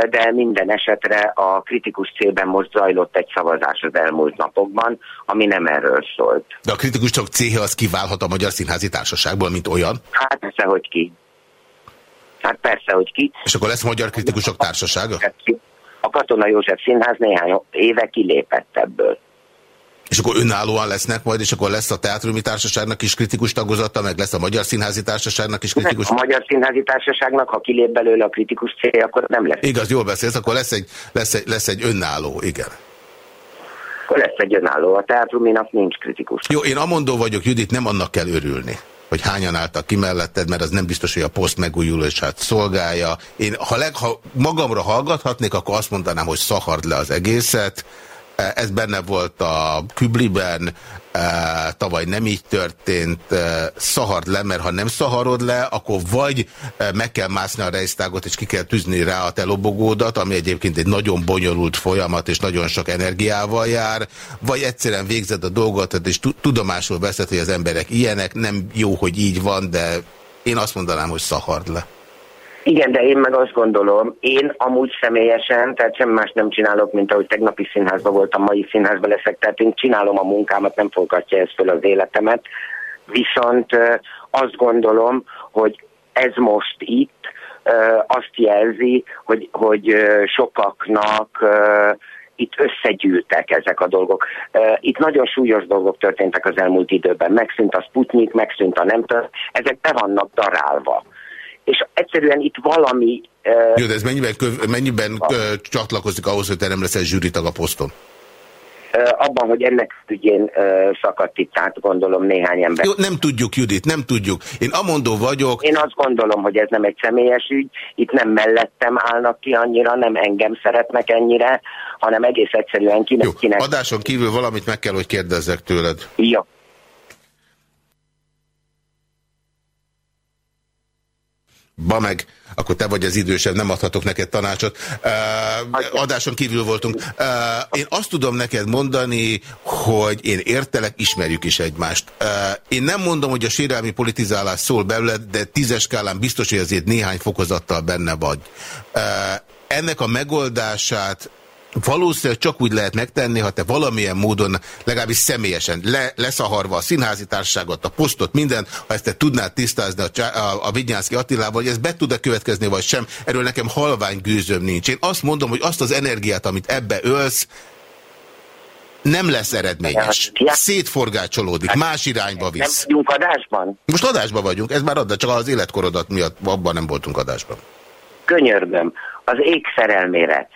de minden esetre a kritikus célben most zajlott egy szavazás az elmúlt napokban, ami nem erről szólt. De a kritikus csak céhe az kiválhat a Magyar Színházi Társaságból, mint olyan? Hát persze, hogy ki. Hát persze, hogy ki. És akkor lesz Magyar Kritikusok Társasága? A Katona József Színház néhány éve kilépett ebből. És akkor önállóan lesznek majd, és akkor lesz a Teátrumi Társaságnak is kritikus tagozata, meg lesz a Magyar Színházi Társaságnak is kritikus... A Magyar Színházi Társaságnak, ha kilép belőle a kritikus cél, akkor nem lesz. Igaz, jól beszélsz, akkor lesz egy, lesz egy, lesz egy önálló, igen. Akkor lesz egy önálló. A Teátruminak nincs kritikus. Jó, én amondó vagyok, Judit, nem annak kell örülni hogy hányan álltak ki melletted, mert az nem biztos, hogy a poszt megújulását szolgálja. Én, ha, leg, ha magamra hallgathatnék, akkor azt mondanám, hogy szahard le az egészet, ez benne volt a Kübliben, e, tavaly nem így történt, e, szahard le, mert ha nem szaharod le, akkor vagy meg kell mászni a rejsztágot, és ki kell tűzni rá a telobogódat, ami egyébként egy nagyon bonyolult folyamat, és nagyon sok energiával jár, vagy egyszerűen végzed a dolgot, és tudomásul veszed, hogy az emberek ilyenek, nem jó, hogy így van, de én azt mondanám, hogy szahard le. Igen, de én meg azt gondolom, én amúgy személyesen, tehát semmi más nem csinálok, mint ahogy tegnapi színházban voltam, mai színházban leszek, tehát én csinálom a munkámat, nem foghatja ez föl az életemet, viszont azt gondolom, hogy ez most itt azt jelzi, hogy, hogy sokaknak itt összegyűltek ezek a dolgok. Itt nagyon súlyos dolgok történtek az elmúlt időben. Megszűnt a Sputnik, megszűnt a nem tudom, ezek be vannak darálva és egyszerűen itt valami... Jó, de ez mennyiben, köv, mennyiben uh, csatlakozik ahhoz, hogy te nem leszel zsűritag a poszton? Abban, hogy ennek ügyén szakadt itt át, gondolom néhány ember. Jó, nem tudjuk, Judit, nem tudjuk. Én amondó vagyok... Én azt gondolom, hogy ez nem egy személyes ügy, itt nem mellettem állnak ki annyira, nem engem szeretnek ennyire, hanem egész egyszerűen kinek... Jó, kinek... adáson kívül valamit meg kell, hogy kérdezzek tőled. Jó. Ba meg, akkor te vagy az idősebb, nem adhatok neked tanácsot. Uh, adáson kívül voltunk. Uh, én azt tudom neked mondani, hogy én értelek, ismerjük is egymást. Uh, én nem mondom, hogy a sérelmi politizálás szól belőled, de tízes skálán biztos, hogy azért néhány fokozattal benne vagy. Uh, ennek a megoldását valószínűleg csak úgy lehet megtenni, ha te valamilyen módon, legalábbis személyesen le, leszaharva a színházi társaságot, a posztot, minden, ha ezt te tudnád tisztázni a, a, a Vigyánszki Attilával, hogy ez be tud-e következni, vagy sem, erről nekem halvány gőzöm nincs. Én azt mondom, hogy azt az energiát, amit ebbe ölsz, nem lesz eredményes. Szétforgácsolódik, más irányba visz. Nem vagyunk adásban? Most adásban vagyunk, ez már ad, csak az életkorodat miatt abban nem voltunk adásban. Könyörgöm, az ég szerelmére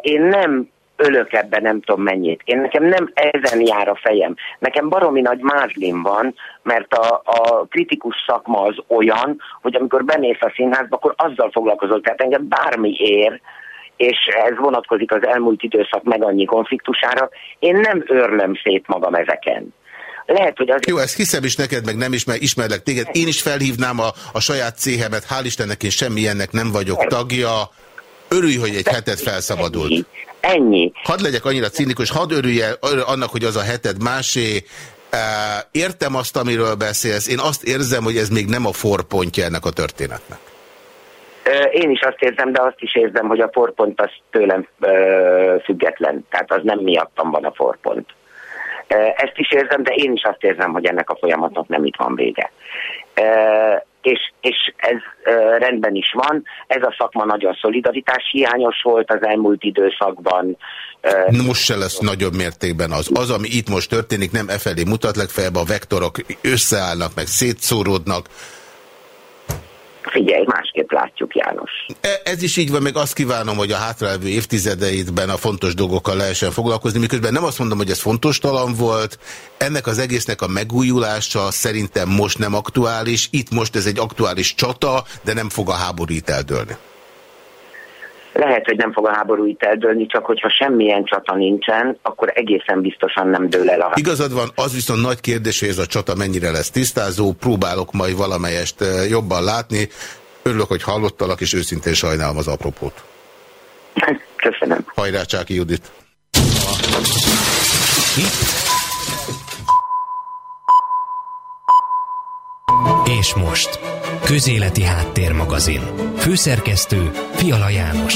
én nem ölök ebben nem tudom mennyit. Én nekem nem ezen jár a fejem. Nekem baromi nagy mázlim van, mert a, a kritikus szakma az olyan, hogy amikor benéz a színházba, akkor azzal foglalkozol. Tehát engem bármi ér, és ez vonatkozik az elmúlt időszak meg annyi konfliktusára, én nem örlöm szét magam ezeken. Lehet, hogy az... Jó, ezt hiszem is neked, meg nem ismer, ismerlek téged. Én is felhívnám a, a saját céhemet, hál' Istennek én semmilyennek nem vagyok tagja Örülj, hogy egy hetet felszabadult. Ennyi. Hadd legyek annyira cínikus, hadd örülje annak, hogy az a heted másé. Értem azt, amiről beszélsz. Én azt érzem, hogy ez még nem a forpontja ennek a történetnek. Én is azt érzem, de azt is érzem, hogy a forpont az tőlem független. Tehát az nem miattam van a forpont. Ezt is érzem, de én is azt érzem, hogy ennek a folyamatnak nem itt van vége. És, és ez rendben is van. Ez a szakma nagyon szolidaritás hiányos volt az elmúlt időszakban. Most se lesz nagyobb mértékben az. Az, ami itt most történik, nem e felé mutat, legfeljebb a vektorok összeállnak, meg szétszóródnak Figyelj, másképp látjuk. E, ez is így van, meg azt kívánom, hogy a hátralévő évtizedeidben a fontos dolgokkal lehessen foglalkozni, miközben nem azt mondom, hogy ez fontos talan volt, ennek az egésznek a megújulása szerintem most nem aktuális, itt most ez egy aktuális csata, de nem fog a háború itt eldőlni. Lehet, hogy nem fog a háború itt eldőlni, csak hogyha semmilyen csata nincsen, akkor egészen biztosan nem dől el a háború. Igazad van, az viszont nagy kérdés, hogy ez a csata mennyire lesz tisztázó, próbálok majd valamelyest eh, jobban látni. Örülök, hogy hallottalak, és őszintén sajnálom az apropót. [laughs] Köszönöm. Hajrá, Csáki Judit! És most, Közéleti Háttérmagazin. Főszerkesztő Fiala János.